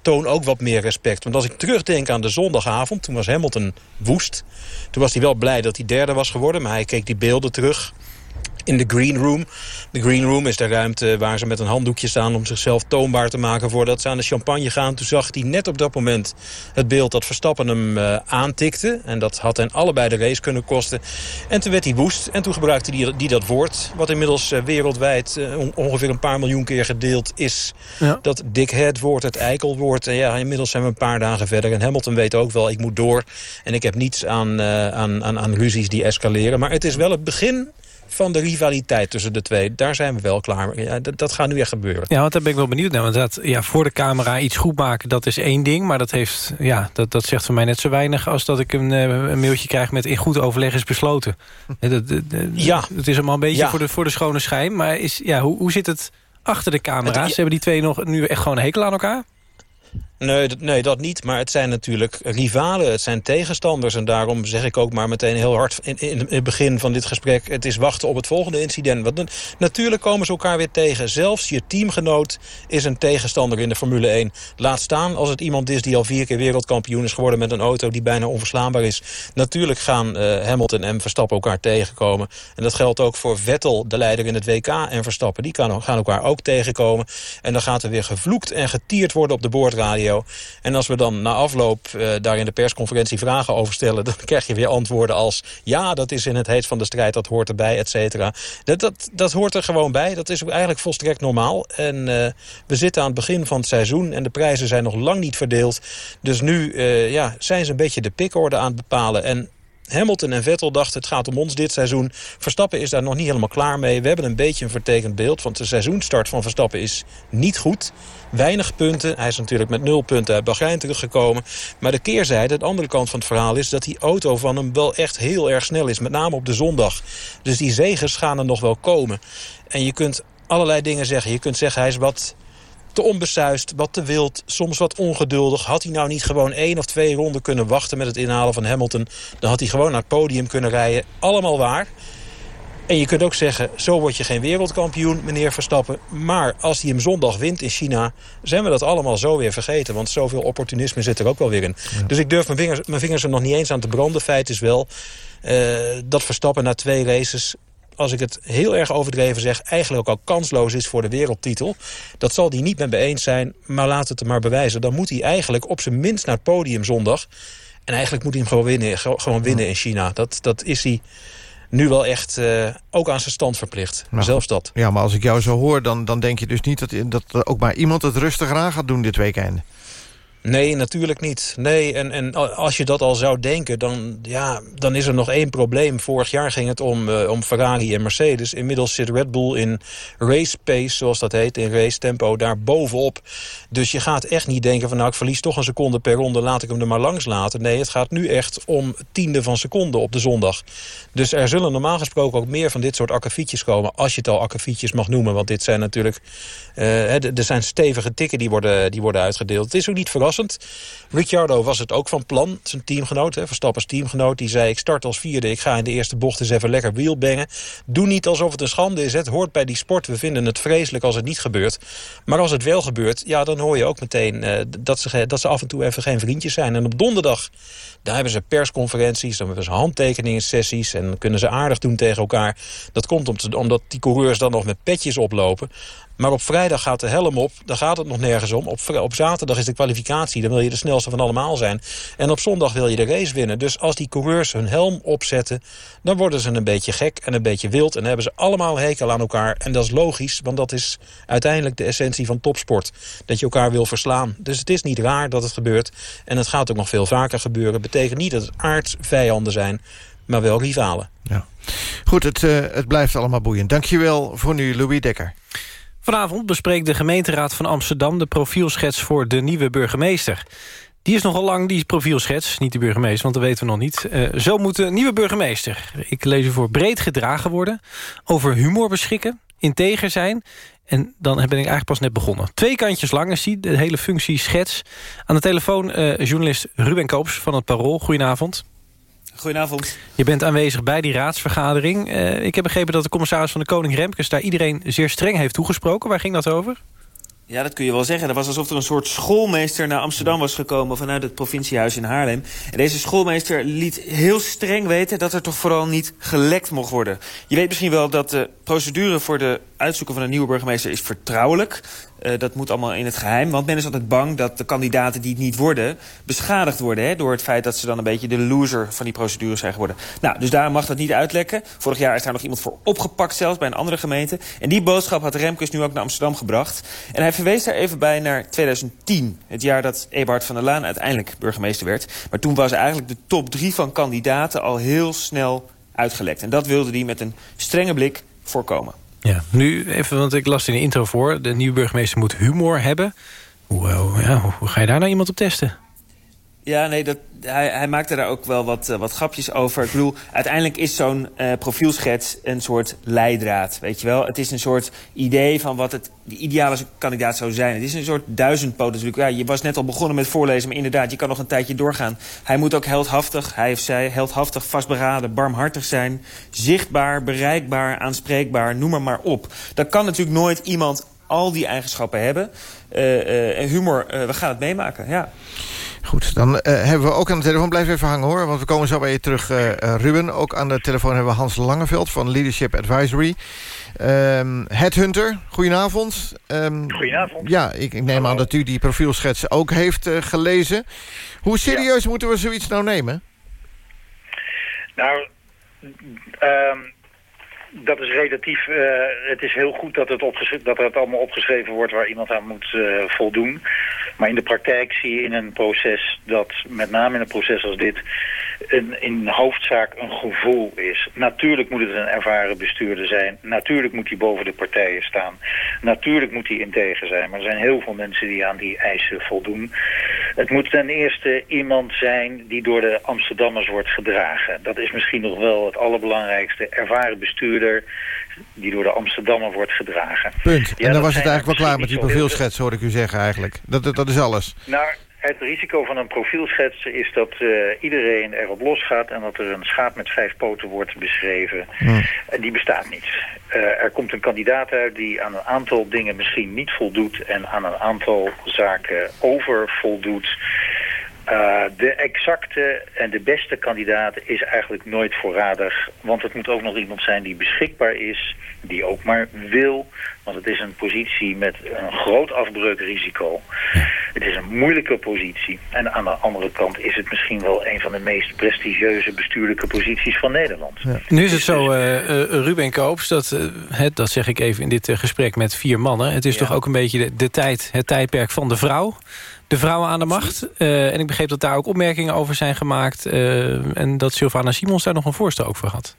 toon ook wat meer respect. Want als ik terugdenk aan de zondagavond, toen was Hamilton woest. Toen was hij wel blij dat hij derde was geworden, maar hij keek die beelden terug in de green room. De green room is de ruimte waar ze met een handdoekje staan... om zichzelf toonbaar te maken voordat ze aan de champagne gaan. Toen zag hij net op dat moment het beeld dat Verstappen hem uh, aantikte. En dat had hen allebei de race kunnen kosten. En toen werd hij woest. En toen gebruikte hij die, dat woord... wat inmiddels uh, wereldwijd uh, ongeveer een paar miljoen keer gedeeld is. Ja. Dat dickhead-woord, het eikelwoord. En ja, inmiddels zijn we een paar dagen verder. En Hamilton weet ook wel, ik moet door. En ik heb niets aan, aan, aan, aan ruzies die escaleren. Maar het is wel het begin van de rivaliteit tussen de twee. Daar zijn we wel klaar mee. Ja, dat, gaat nu echt gebeuren. Ja, want daar ben ik wel benieuwd naar. Want dat, ja, voor de camera iets goed maken, dat is één ding. Maar dat, heeft, ja, dat, dat zegt voor mij net zo weinig... als dat ik een, een mailtje krijg met in goed overleg is besloten. dat, dat, ja. Het is allemaal een beetje ja. voor, de, voor de schone schijn. Maar is, ja, hoe, hoe zit het achter de camera's? Het, Hebben die twee nog nu echt gewoon een hekel aan elkaar? Nee, nee, dat niet. Maar het zijn natuurlijk rivalen. Het zijn tegenstanders. En daarom zeg ik ook maar meteen heel hard in, het begin van dit gesprek... het is wachten op het volgende incident. Want na- natuurlijk komen ze elkaar weer tegen. Zelfs je teamgenoot is een tegenstander in de Formule 1. Laat staan als het iemand is die al vier keer wereldkampioen is geworden... met een auto die bijna onverslaanbaar is. Natuurlijk gaan eh, Hamilton en Verstappen elkaar tegenkomen. En dat geldt ook voor Vettel, de leider in het WK... en Verstappen, die kan- gaan elkaar ook tegenkomen. En dan gaat er weer gevloekt en getierd worden op de boordradio. En als we dan na afloop eh, daar in de persconferentie vragen over stellen... dan krijg je weer antwoorden als... ja, dat is in het heet van de strijd, dat hoort erbij, et cetera. Dat, dat, dat hoort er gewoon bij. Dat is eigenlijk volstrekt normaal. En eh, we zitten aan het begin van het seizoen... en de prijzen zijn nog lang niet verdeeld. Dus nu eh, ja, zijn ze een beetje de pikorde aan het bepalen... En Hamilton en Vettel dachten het gaat om ons dit seizoen. Verstappen is daar nog niet helemaal klaar mee. We hebben een beetje een vertekend beeld. Want de seizoenstart van Verstappen is niet goed. Weinig punten. Hij is natuurlijk met nul punten uit Bahrein teruggekomen. Maar de keerzijde, de andere kant van het verhaal is... dat die auto van hem wel echt heel erg snel is. Met name op de zondag. Dus die zegens gaan er nog wel komen. En je kunt allerlei dingen zeggen. Je kunt zeggen hij is wat te onbesuist, wat te wild, soms wat ongeduldig. Had hij nou niet gewoon één of twee ronden kunnen wachten met het inhalen van Hamilton... dan had hij gewoon naar het podium kunnen rijden. Allemaal waar. En je kunt ook zeggen, zo word je geen wereldkampioen, meneer Verstappen. Maar als hij hem zondag wint in China, zijn we dat allemaal zo weer vergeten. Want zoveel opportunisme zit er ook wel weer in. Dus ik durf mijn vingers, mijn vingers er nog niet eens aan te branden. Feit is wel eh, dat Verstappen na twee races als ik het heel erg overdreven zeg... eigenlijk ook al kansloos is voor de wereldtitel. Dat zal hij niet met me eens zijn, maar laat het er maar bewijzen. Dan moet hij eigenlijk op zijn minst naar het podium zondag. En eigenlijk moet hij hem gewoon winnen, ge- gewoon winnen in China. Dat, dat is hij nu wel echt eh, ook aan zijn stand verplicht. Nou, Zelfs dat. Ja, maar als ik jou zo hoor, dan, dan denk je dus niet... Dat, dat ook maar iemand het rustig aan gaat doen dit weekend. Nee, natuurlijk niet. Nee, en, en als je dat al zou denken, dan, ja, dan is er nog één probleem. Vorig jaar ging het om, eh, om Ferrari en Mercedes. Inmiddels zit Red Bull in race pace, zoals dat heet, in race tempo, daar bovenop. Dus je gaat echt niet denken van nou, ik verlies toch een seconde per ronde, laat ik hem er maar langs laten. Nee, het gaat nu echt om tiende van seconde op de zondag. Dus er zullen normaal gesproken ook meer van dit soort akkefietjes komen, als je het al akkefietjes mag noemen. Want dit zijn natuurlijk, eh, er zijn stevige tikken die worden, die worden uitgedeeld. Het is ook niet verrassend. Ricciardo was het ook van plan, zijn teamgenoot, hè, Verstappen's teamgenoot. Die zei, ik start als vierde, ik ga in de eerste bocht eens even lekker wielbengen. Doe niet alsof het een schande is, het hoort bij die sport. We vinden het vreselijk als het niet gebeurt. Maar als het wel gebeurt, ja, dan hoor je ook meteen eh, dat, ze, dat ze af en toe even geen vriendjes zijn. En op donderdag, daar hebben ze persconferenties, dan hebben ze handtekeningen sessies... en kunnen ze aardig doen tegen elkaar. Dat komt omdat die coureurs dan nog met petjes oplopen. Maar op vrijdag gaat de helm op, daar gaat het nog nergens om. Op, op zaterdag is de kwalificatie, dan wil je de snelste van allemaal zijn. En op zondag wil je de race winnen. Dus als die coureurs hun helm opzetten, dan worden ze een beetje gek en een beetje wild. En hebben ze allemaal hekel aan elkaar. En dat is logisch, want dat is uiteindelijk de essentie van topsport. Dat je elkaar wil verslaan. Dus het is niet raar dat het gebeurt. En het gaat ook nog veel vaker gebeuren. Betekent niet dat het aardsvijanden zijn, maar wel rivalen. Goed, het, eh, het blijft allemaal boeiend. Dankjewel voor nu, Louis Dekker. Vanavond bespreekt de gemeenteraad van Amsterdam... de profielschets voor de nieuwe burgemeester. Die is nogal lang, die profielschets. Niet de burgemeester, want dat weten we nog niet. Eh, zo moet de nieuwe burgemeester, ik lees u voor, breed gedragen worden... over humor beschikken, integer zijn... En dan ben ik eigenlijk pas net begonnen. Twee kantjes lang is de hele functie schets. Aan de telefoon eh, journalist Ruben Koops van het Parool. Goedenavond. Goedenavond. Je bent aanwezig bij die raadsvergadering. Eh, ik heb begrepen dat de commissaris van de Koning Remkes... daar iedereen zeer streng heeft toegesproken. Waar ging dat over? Ja, dat kun je wel zeggen. Dat was alsof er een soort schoolmeester naar Amsterdam was gekomen vanuit het provinciehuis in Haarlem. En deze schoolmeester liet heel streng weten dat er toch vooral niet gelekt mocht worden. Je weet misschien wel dat de procedure voor de uitzoeken van een nieuwe burgemeester is vertrouwelijk. Uh, dat moet allemaal in het geheim. Want men is altijd bang dat de kandidaten die het niet worden... beschadigd worden hè, door het feit dat ze dan een beetje de loser van die procedure zijn geworden. Nou, dus daar mag dat niet uitlekken. Vorig jaar is daar nog iemand voor opgepakt zelfs bij een andere gemeente. En die boodschap had Remkes nu ook naar Amsterdam gebracht. En hij verwees daar even bij naar 2010. Het jaar dat Eberhard van der Laan uiteindelijk burgemeester werd. Maar toen was eigenlijk de top drie van kandidaten al heel snel uitgelekt. En dat wilde hij met een strenge blik voorkomen. Ja, nu even, want ik las in de intro voor... de nieuwe burgemeester moet humor hebben. Hoe, uh, ja, hoe ga je daar nou iemand op testen? Ja, nee, dat, hij, hij maakte daar ook wel wat, eh, wat grapjes over. Ik bedoel, uiteindelijk is zo'n eh, profielschets een soort leidraad, weet je wel. Het is een soort idee van wat het, de ideale kandidaat zou zijn. Het is een soort duizendpoot natuurlijk. Ja, je was net al begonnen met voorlezen, maar inderdaad, je kan nog een tijdje doorgaan. Hij moet ook heldhaftig, hij heeft zij, heldhaftig, vastberaden, barmhartig zijn. Zichtbaar, bereikbaar, aanspreekbaar, noem maar maar op. Dat kan natuurlijk nooit iemand al die eigenschappen hebben. Eh, eh, humor, eh, we gaan het meemaken, ja. Goed, dan eh, hebben we ook aan de telefoon... blijf even hangen hoor, want we komen zo bij je terug, Ruben. Ook aan de telefoon hebben we Hans Langeveld van Leadership Advisory. Ehm Headhunter, goedenavond. Ehm, Goedenavond. Ja, ik, ik neem aan dat u die profielschets ook heeft eh, gelezen. Hoe serieus moeten we zoiets nou nemen? Nou, ehm, dat is relatief. eh, het is heel goed dat het, dat het allemaal opgeschreven wordt waar iemand aan moet eh, voldoen. Maar in de praktijk zie je in een proces dat, met name in een proces als dit, een, in hoofdzaak een gevoel is. Natuurlijk moet het een ervaren bestuurder zijn. Natuurlijk moet hij boven de partijen staan. Natuurlijk moet hij integer zijn. Maar er zijn heel veel mensen die aan die eisen voldoen. Het moet ten eerste iemand zijn die door de Amsterdammers wordt gedragen. Dat is misschien nog wel het allerbelangrijkste. Ervaren bestuurder die door de Amsterdammer wordt gedragen. Punt. Ja, en dan was het eigenlijk wel klaar met die profielschets, hoor ik u zeggen eigenlijk. Dat, dat, dat is alles. nou, het risico van een profielschets is dat eh, iedereen erop losgaat... en dat er een schaap met vijf poten wordt beschreven. En die bestaat niet. Eh, er komt een kandidaat uit die aan een aantal dingen misschien niet voldoet... en aan een aantal zaken over Eh, de exacte en de beste kandidaat is eigenlijk nooit voorradig. Want het moet ook nog iemand zijn die beschikbaar is, die ook maar wil. Want het is een positie met een groot afbreukrisico. Het is een moeilijke positie. En aan de andere kant is het misschien wel een van de meest prestigieuze bestuurlijke posities van Nederland. Nu is het zo, eh, eh, Ruben Koops, dat, het, dat zeg ik even in dit gesprek met vier mannen. Het is toch ook een beetje de, de tijd, het tijdperk van de vrouw. De vrouwen aan de macht. Eh, en ik begreep dat daar ook opmerkingen over zijn gemaakt. eh, en dat Sylvana Simons daar nog een voorstel ook voor had.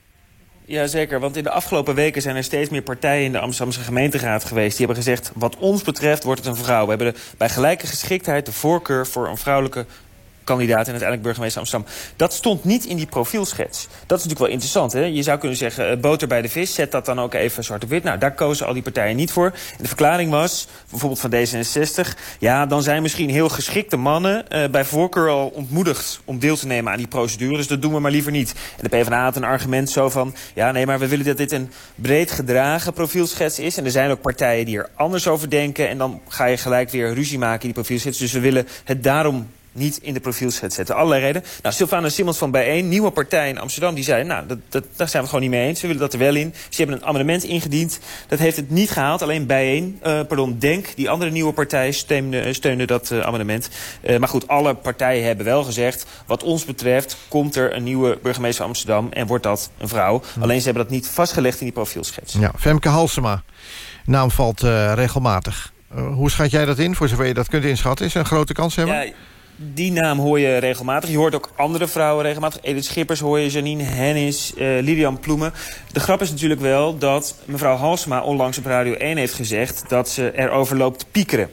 Jazeker, want in de afgelopen weken zijn er steeds meer partijen in de Amsterdamse gemeenteraad geweest. Die hebben gezegd, wat ons betreft wordt het een vrouw. We hebben de, bij gelijke geschiktheid de voorkeur voor een vrouwelijke kandidaat en uiteindelijk burgemeester Amsterdam. Dat stond niet in die profielschets. Dat is natuurlijk wel interessant. Hè? Je zou kunnen zeggen, eh, boter bij de vis, zet dat dan ook even zwart op wit. Nou, daar kozen al die partijen niet voor. En de verklaring was, bijvoorbeeld van D66... ja, dan zijn misschien heel geschikte mannen eh, bij voorkeur al ontmoedigd... om deel te nemen aan die procedure, dus dat doen we maar liever niet. En de PvdA had een argument zo van... ja, nee, maar we willen dat dit een breed gedragen profielschets is. En er zijn ook partijen die er anders over denken... en dan ga je gelijk weer ruzie maken in die profielschets. Dus we willen het daarom niet in de profielschets zetten. Allerlei redenen. Nou, Sylvana Simons van Bijeen, nieuwe partij in Amsterdam... die zei, nou, dat, dat, daar zijn we het gewoon niet mee eens. We willen dat er wel in. Ze hebben een amendement ingediend. Dat heeft het niet gehaald. Alleen Bijeen, eh, pardon, Denk, die andere nieuwe partij... steunde, steunde dat eh, amendement. Eh, maar goed, alle partijen hebben wel gezegd... wat ons betreft komt er een nieuwe burgemeester Amsterdam... en wordt dat een vrouw. Alleen ze hebben dat niet vastgelegd in die profielschets. Ja, Femke Halsema. Naam valt eh, regelmatig. Eh, hoe schat jij dat in, voor zover je dat kunt inschatten? Is er een grote kans hebben? Ja, die naam hoor je regelmatig. Je hoort ook andere vrouwen regelmatig. Edith Schippers hoor je, Janine Hennis, eh, Lilian Ploemen. De grap is natuurlijk wel dat mevrouw Halsema onlangs op Radio 1 heeft gezegd... dat ze erover loopt piekeren.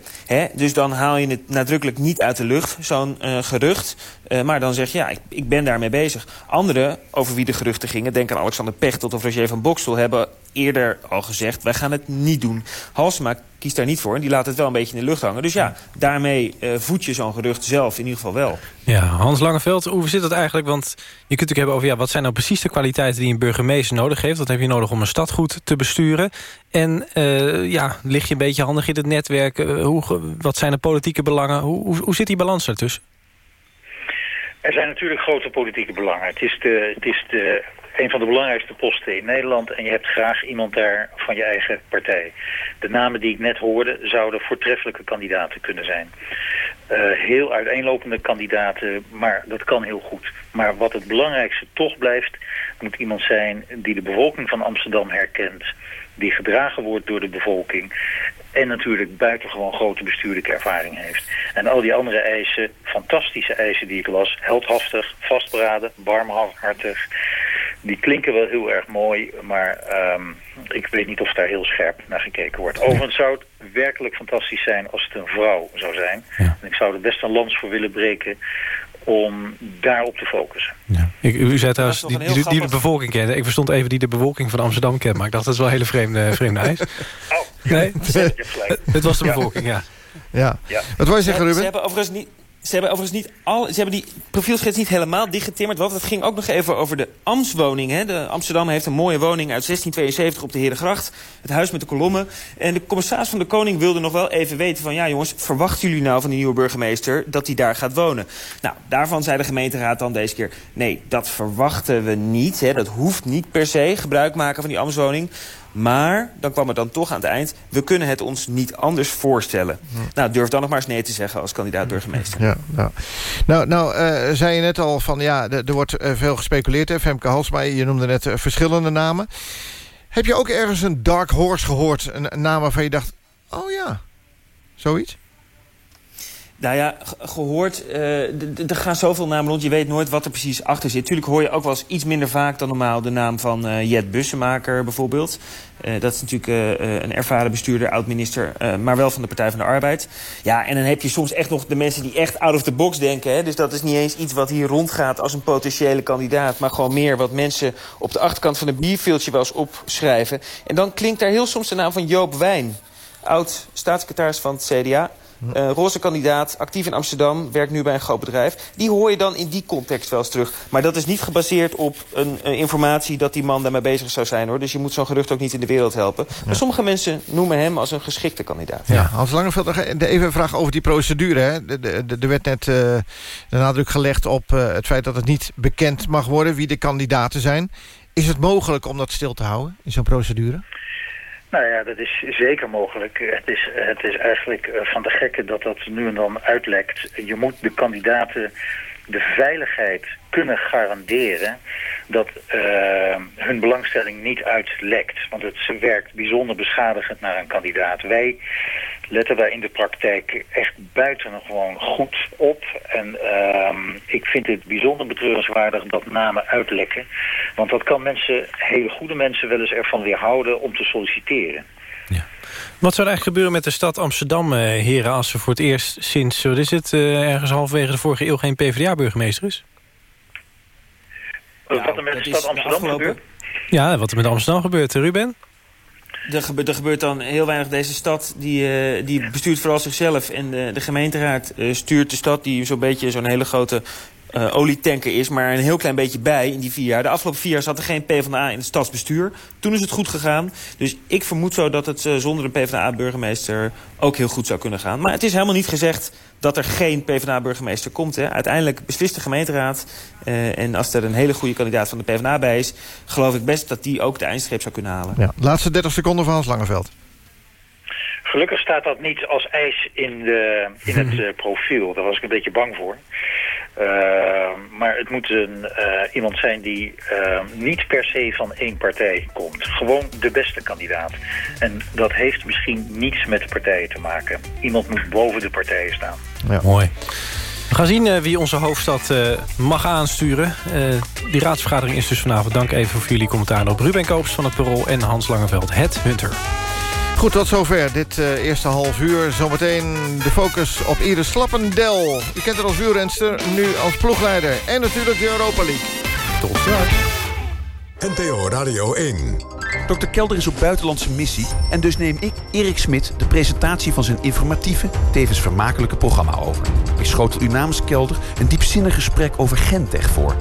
Dus dan haal je het nadrukkelijk niet uit de lucht, zo'n eh, gerucht. Eh, maar dan zeg je, ja, ik, ik ben daarmee bezig. Anderen, over wie de geruchten gingen... denk aan Alexander Pechtold of Roger van Bokstel... hebben eerder al gezegd, wij gaan het niet doen. Halsema kiest daar niet voor en die laat het wel een beetje in de lucht hangen. Dus ja, daarmee eh, voed je zo'n gerucht zelf in ieder geval wel. Ja, Hans Langeveld, hoe zit dat eigenlijk? Want je kunt het natuurlijk hebben over... Ja, wat zijn nou precies de kwaliteiten die een burgemeester nodig heeft? Wat heb je nodig om een stad goed te besturen? En eh, ja, lig je een beetje handig in het netwerk? Eh, hoe, wat zijn de politieke belangen? Hoe, hoe, hoe zit die balans ertussen? Er zijn natuurlijk grote politieke belangen. Het is, de, het is de, een van de belangrijkste posten in Nederland... en je hebt graag iemand daar van je eigen partij. De namen die ik net hoorde zouden voortreffelijke kandidaten kunnen zijn. Uh, heel uiteenlopende kandidaten, maar dat kan heel goed. Maar wat het belangrijkste toch blijft... moet iemand zijn die de bevolking van Amsterdam herkent... die gedragen wordt door de bevolking... en natuurlijk buitengewoon grote bestuurlijke ervaring heeft. En al die andere eisen, fantastische eisen die ik las... heldhaftig, vastberaden, barmhartig... die klinken wel heel erg mooi, maar um, ik weet niet of daar heel scherp naar gekeken wordt. Overigens zou het werkelijk fantastisch zijn als het een vrouw zou zijn. En ik zou er best een lans voor willen breken om daarop te focussen. Ik, u zei trouwens die, een die, die de bevolking kende. Ik verstond even die de bevolking van Amsterdam kent. Maar ik dacht, dat is wel hele vreemde, vreemde eis. Nee, het, het was de Ja. bevolking, ja. Ja. Wat wil je zeggen, Ze, Ruben? ze hebben overigens niet... Ze hebben overigens niet al, ze hebben die profielschets niet helemaal dichtgetimmerd. Want het ging ook nog even over de Amswoning. Hè. De Amsterdam heeft een mooie woning uit 1672 op de Herengracht. Het huis met de kolommen. En de commissaris van de Koning wilde nog wel even weten van... ja jongens, verwachten jullie nou van die nieuwe burgemeester dat hij daar gaat wonen? Nou, daarvan zei de gemeenteraad dan deze keer... nee, dat verwachten we niet. Hè. Dat hoeft niet per se gebruik maken van die Amswoning. Maar, dan kwam het dan toch aan het eind... we kunnen het ons niet anders voorstellen. Nou, durf dan nog maar eens nee te zeggen als kandidaat burgemeester. Ja, nou, nou, nou zei je net al van ja, er er wordt eh, veel gespeculeerd. Hè? Femke Halsma, je noemde net eh, verschillende namen. Heb je ook ergens een dark horse gehoord? Een, een naam waarvan je dacht, oh ja, zoiets? Nou ja, ge- gehoord, eh, er gaan zoveel namen rond. Je weet nooit wat er precies achter zit. Tuurlijk hoor je ook wel eens iets minder vaak dan normaal... de naam van eh, Jet Bussemaker bijvoorbeeld. Eh, dat is natuurlijk een ervaren bestuurder, oud-minister... maar wel van de Partij van de Arbeid. Ja, en dan heb je soms echt nog de mensen die echt out of the box denken. Hè? Dus dat is niet eens iets wat hier rondgaat als een potentiële kandidaat... maar gewoon meer wat mensen op de achterkant van een bierveeltje wel eens opschrijven. En dan klinkt daar heel soms de naam van Joop Wijn... oud-staatssecretaris van het CDA... Eh, roze kandidaat, actief in Amsterdam, werkt nu bij een groot bedrijf. Die hoor je dan in die context wel eens terug. Maar dat is niet gebaseerd op een, eh, informatie dat die man daarmee bezig zou zijn. hoor. Dus je moet zo'n gerucht ook niet in de wereld helpen. Maar sommige mensen noemen hem als een geschikte kandidaat. Ja, Hans Langeveld, even een vraag over die procedure. Hè. Er werd net eh, de nadruk gelegd op het feit dat het niet bekend mag worden... wie de kandidaten zijn. Is het mogelijk om dat stil te houden in zo'n procedure? Nou ja, dat is zeker mogelijk. Het is, het is eigenlijk eh, van de gekke dat dat nu en dan uitlekt. Je moet de kandidaten de veiligheid kunnen garanderen dat eh, hun belangstelling niet uitlekt. Want het werkt bijzonder beschadigend naar een kandidaat. Wij letten daar in de praktijk echt buitengewoon goed op. En ehm, ik vind het bijzonder betreurenswaardig dat namen uitlekken. Want dat kan mensen, hele goede mensen, wel eens ervan weerhouden om te solliciteren. Wat zou er eigenlijk gebeuren met de stad Amsterdam, eh, heren... als er voor het eerst sinds, wat is het, eh, ergens halverwege de vorige eeuw... geen PvdA-burgemeester is? wat er met de stad Amsterdam gebeurt? Ja, wat er met Amsterdam gebeurt, eh, Ruben? Er gebeurt, er gebeurt dan heel weinig. Deze stad die, eh, die bestuurt vooral zichzelf. En de, de gemeenteraad eh, stuurt de stad die zo'n beetje zo'n hele grote eh, olietanker is. Maar een heel klein beetje bij in die vier jaar. De afgelopen vier jaar zat er geen PvdA in het stadsbestuur. Toen is het goed gegaan. Dus ik vermoed zo dat het eh, zonder een PvdA-burgemeester ook heel goed zou kunnen gaan. Maar het is helemaal niet gezegd dat er geen PvdA-burgemeester komt. Hè. Uiteindelijk beslist de gemeenteraad. eh, en als er een hele goede kandidaat van de PvdA bij is... geloof ik best dat die ook de eindstreep zou kunnen halen. Ja. Laatste 30 seconden van Hans Langeveld. Gelukkig staat dat niet als eis in, de, in het eh, profiel. Daar was ik een beetje bang voor. Eh, maar het moet een, eh, iemand zijn die eh, niet per se van één partij komt. Gewoon de beste kandidaat. En dat heeft misschien niets met de partijen te maken. Iemand moet boven de partijen staan. Ja. Mooi. We gaan zien wie onze hoofdstad eh, mag aansturen. Eh, die raadsvergadering is dus vanavond. Dank even voor jullie commentaar op Ruben Koops van het Parool... en Hans Langeveld, het Hunter. Goed, tot zover dit eh, eerste half uur. Zometeen de focus op Iris Slappendel. U kent haar als wielrenster, nu als ploegleider. En natuurlijk de Europa League. Tot straks. NPO Radio 1. Dr. Kelder is op buitenlandse missie en dus neem ik, Erik Smit, de presentatie van zijn informatieve, tevens vermakelijke programma over. Ik schotel u namens Kelder een diepzinnig gesprek over Gentech voor.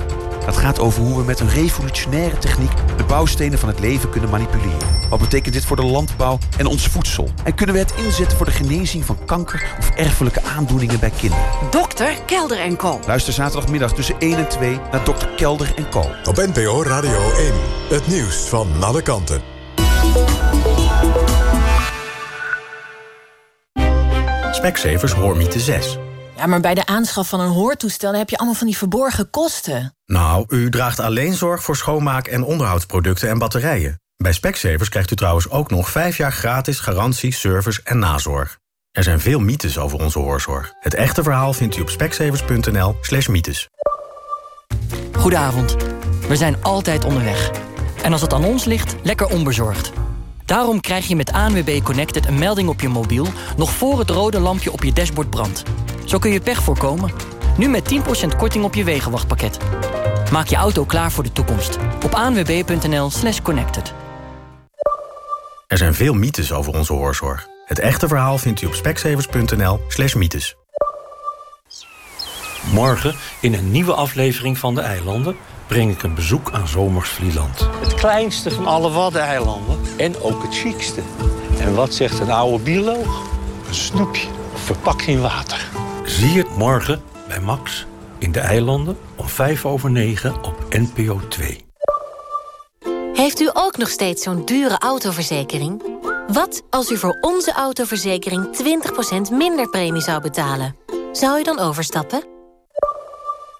Dat gaat over hoe we met een revolutionaire techniek de bouwstenen van het leven kunnen manipuleren. Wat betekent dit voor de landbouw en ons voedsel? En kunnen we het inzetten voor de genezing van kanker of erfelijke aandoeningen bij kinderen? Dokter Kelder en Co. Luister zaterdagmiddag tussen 1 en 2 naar Dr. Kelder en Co. Op NPO Radio 1. Het nieuws van alle kanten. Specsavers Hoormiete 6. Ja, maar bij de aanschaf van een hoortoestel heb je allemaal van die verborgen kosten. Nou, u draagt alleen zorg voor schoonmaak- en onderhoudsproducten en batterijen. Bij Specsavers krijgt u trouwens ook nog 5 jaar gratis garantie, service en nazorg. Er zijn veel mythes over onze hoorzorg. Het echte verhaal vindt u op specsavers.nl slash mythes. Goedenavond. We zijn altijd onderweg. En als het aan ons ligt, lekker onbezorgd. Daarom krijg je met ANWB Connected een melding op je mobiel... nog voor het rode lampje op je dashboard brandt. Zo kun je pech voorkomen. Nu met 10% korting op je wegenwachtpakket. Maak je auto klaar voor de toekomst. Op anwb.nl slash connected. Er zijn veel mythes over onze hoorzorg. Het echte verhaal vindt u op speksevers.nl slash mythes. Morgen, in een nieuwe aflevering van De Eilanden... breng ik een bezoek aan Zomers Vlieland. Het kleinste van alle Waddeneilanden en ook het chicste. En wat zegt een oude bioloog? Een snoepje, verpakt in water. Zie het morgen bij Max in De Eilanden om 5 over 9 op NPO 2. Heeft u ook nog steeds zo'n dure autoverzekering? Wat als u voor onze autoverzekering 20% minder premie zou betalen? Zou u dan overstappen?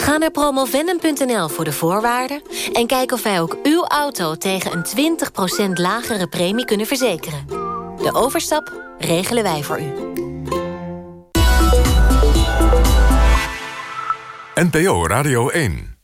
Ga naar promovendum.nl voor de voorwaarden... en kijk of wij ook uw auto tegen een 20% lagere premie kunnen verzekeren. De overstap regelen wij voor u. NPO Radio 1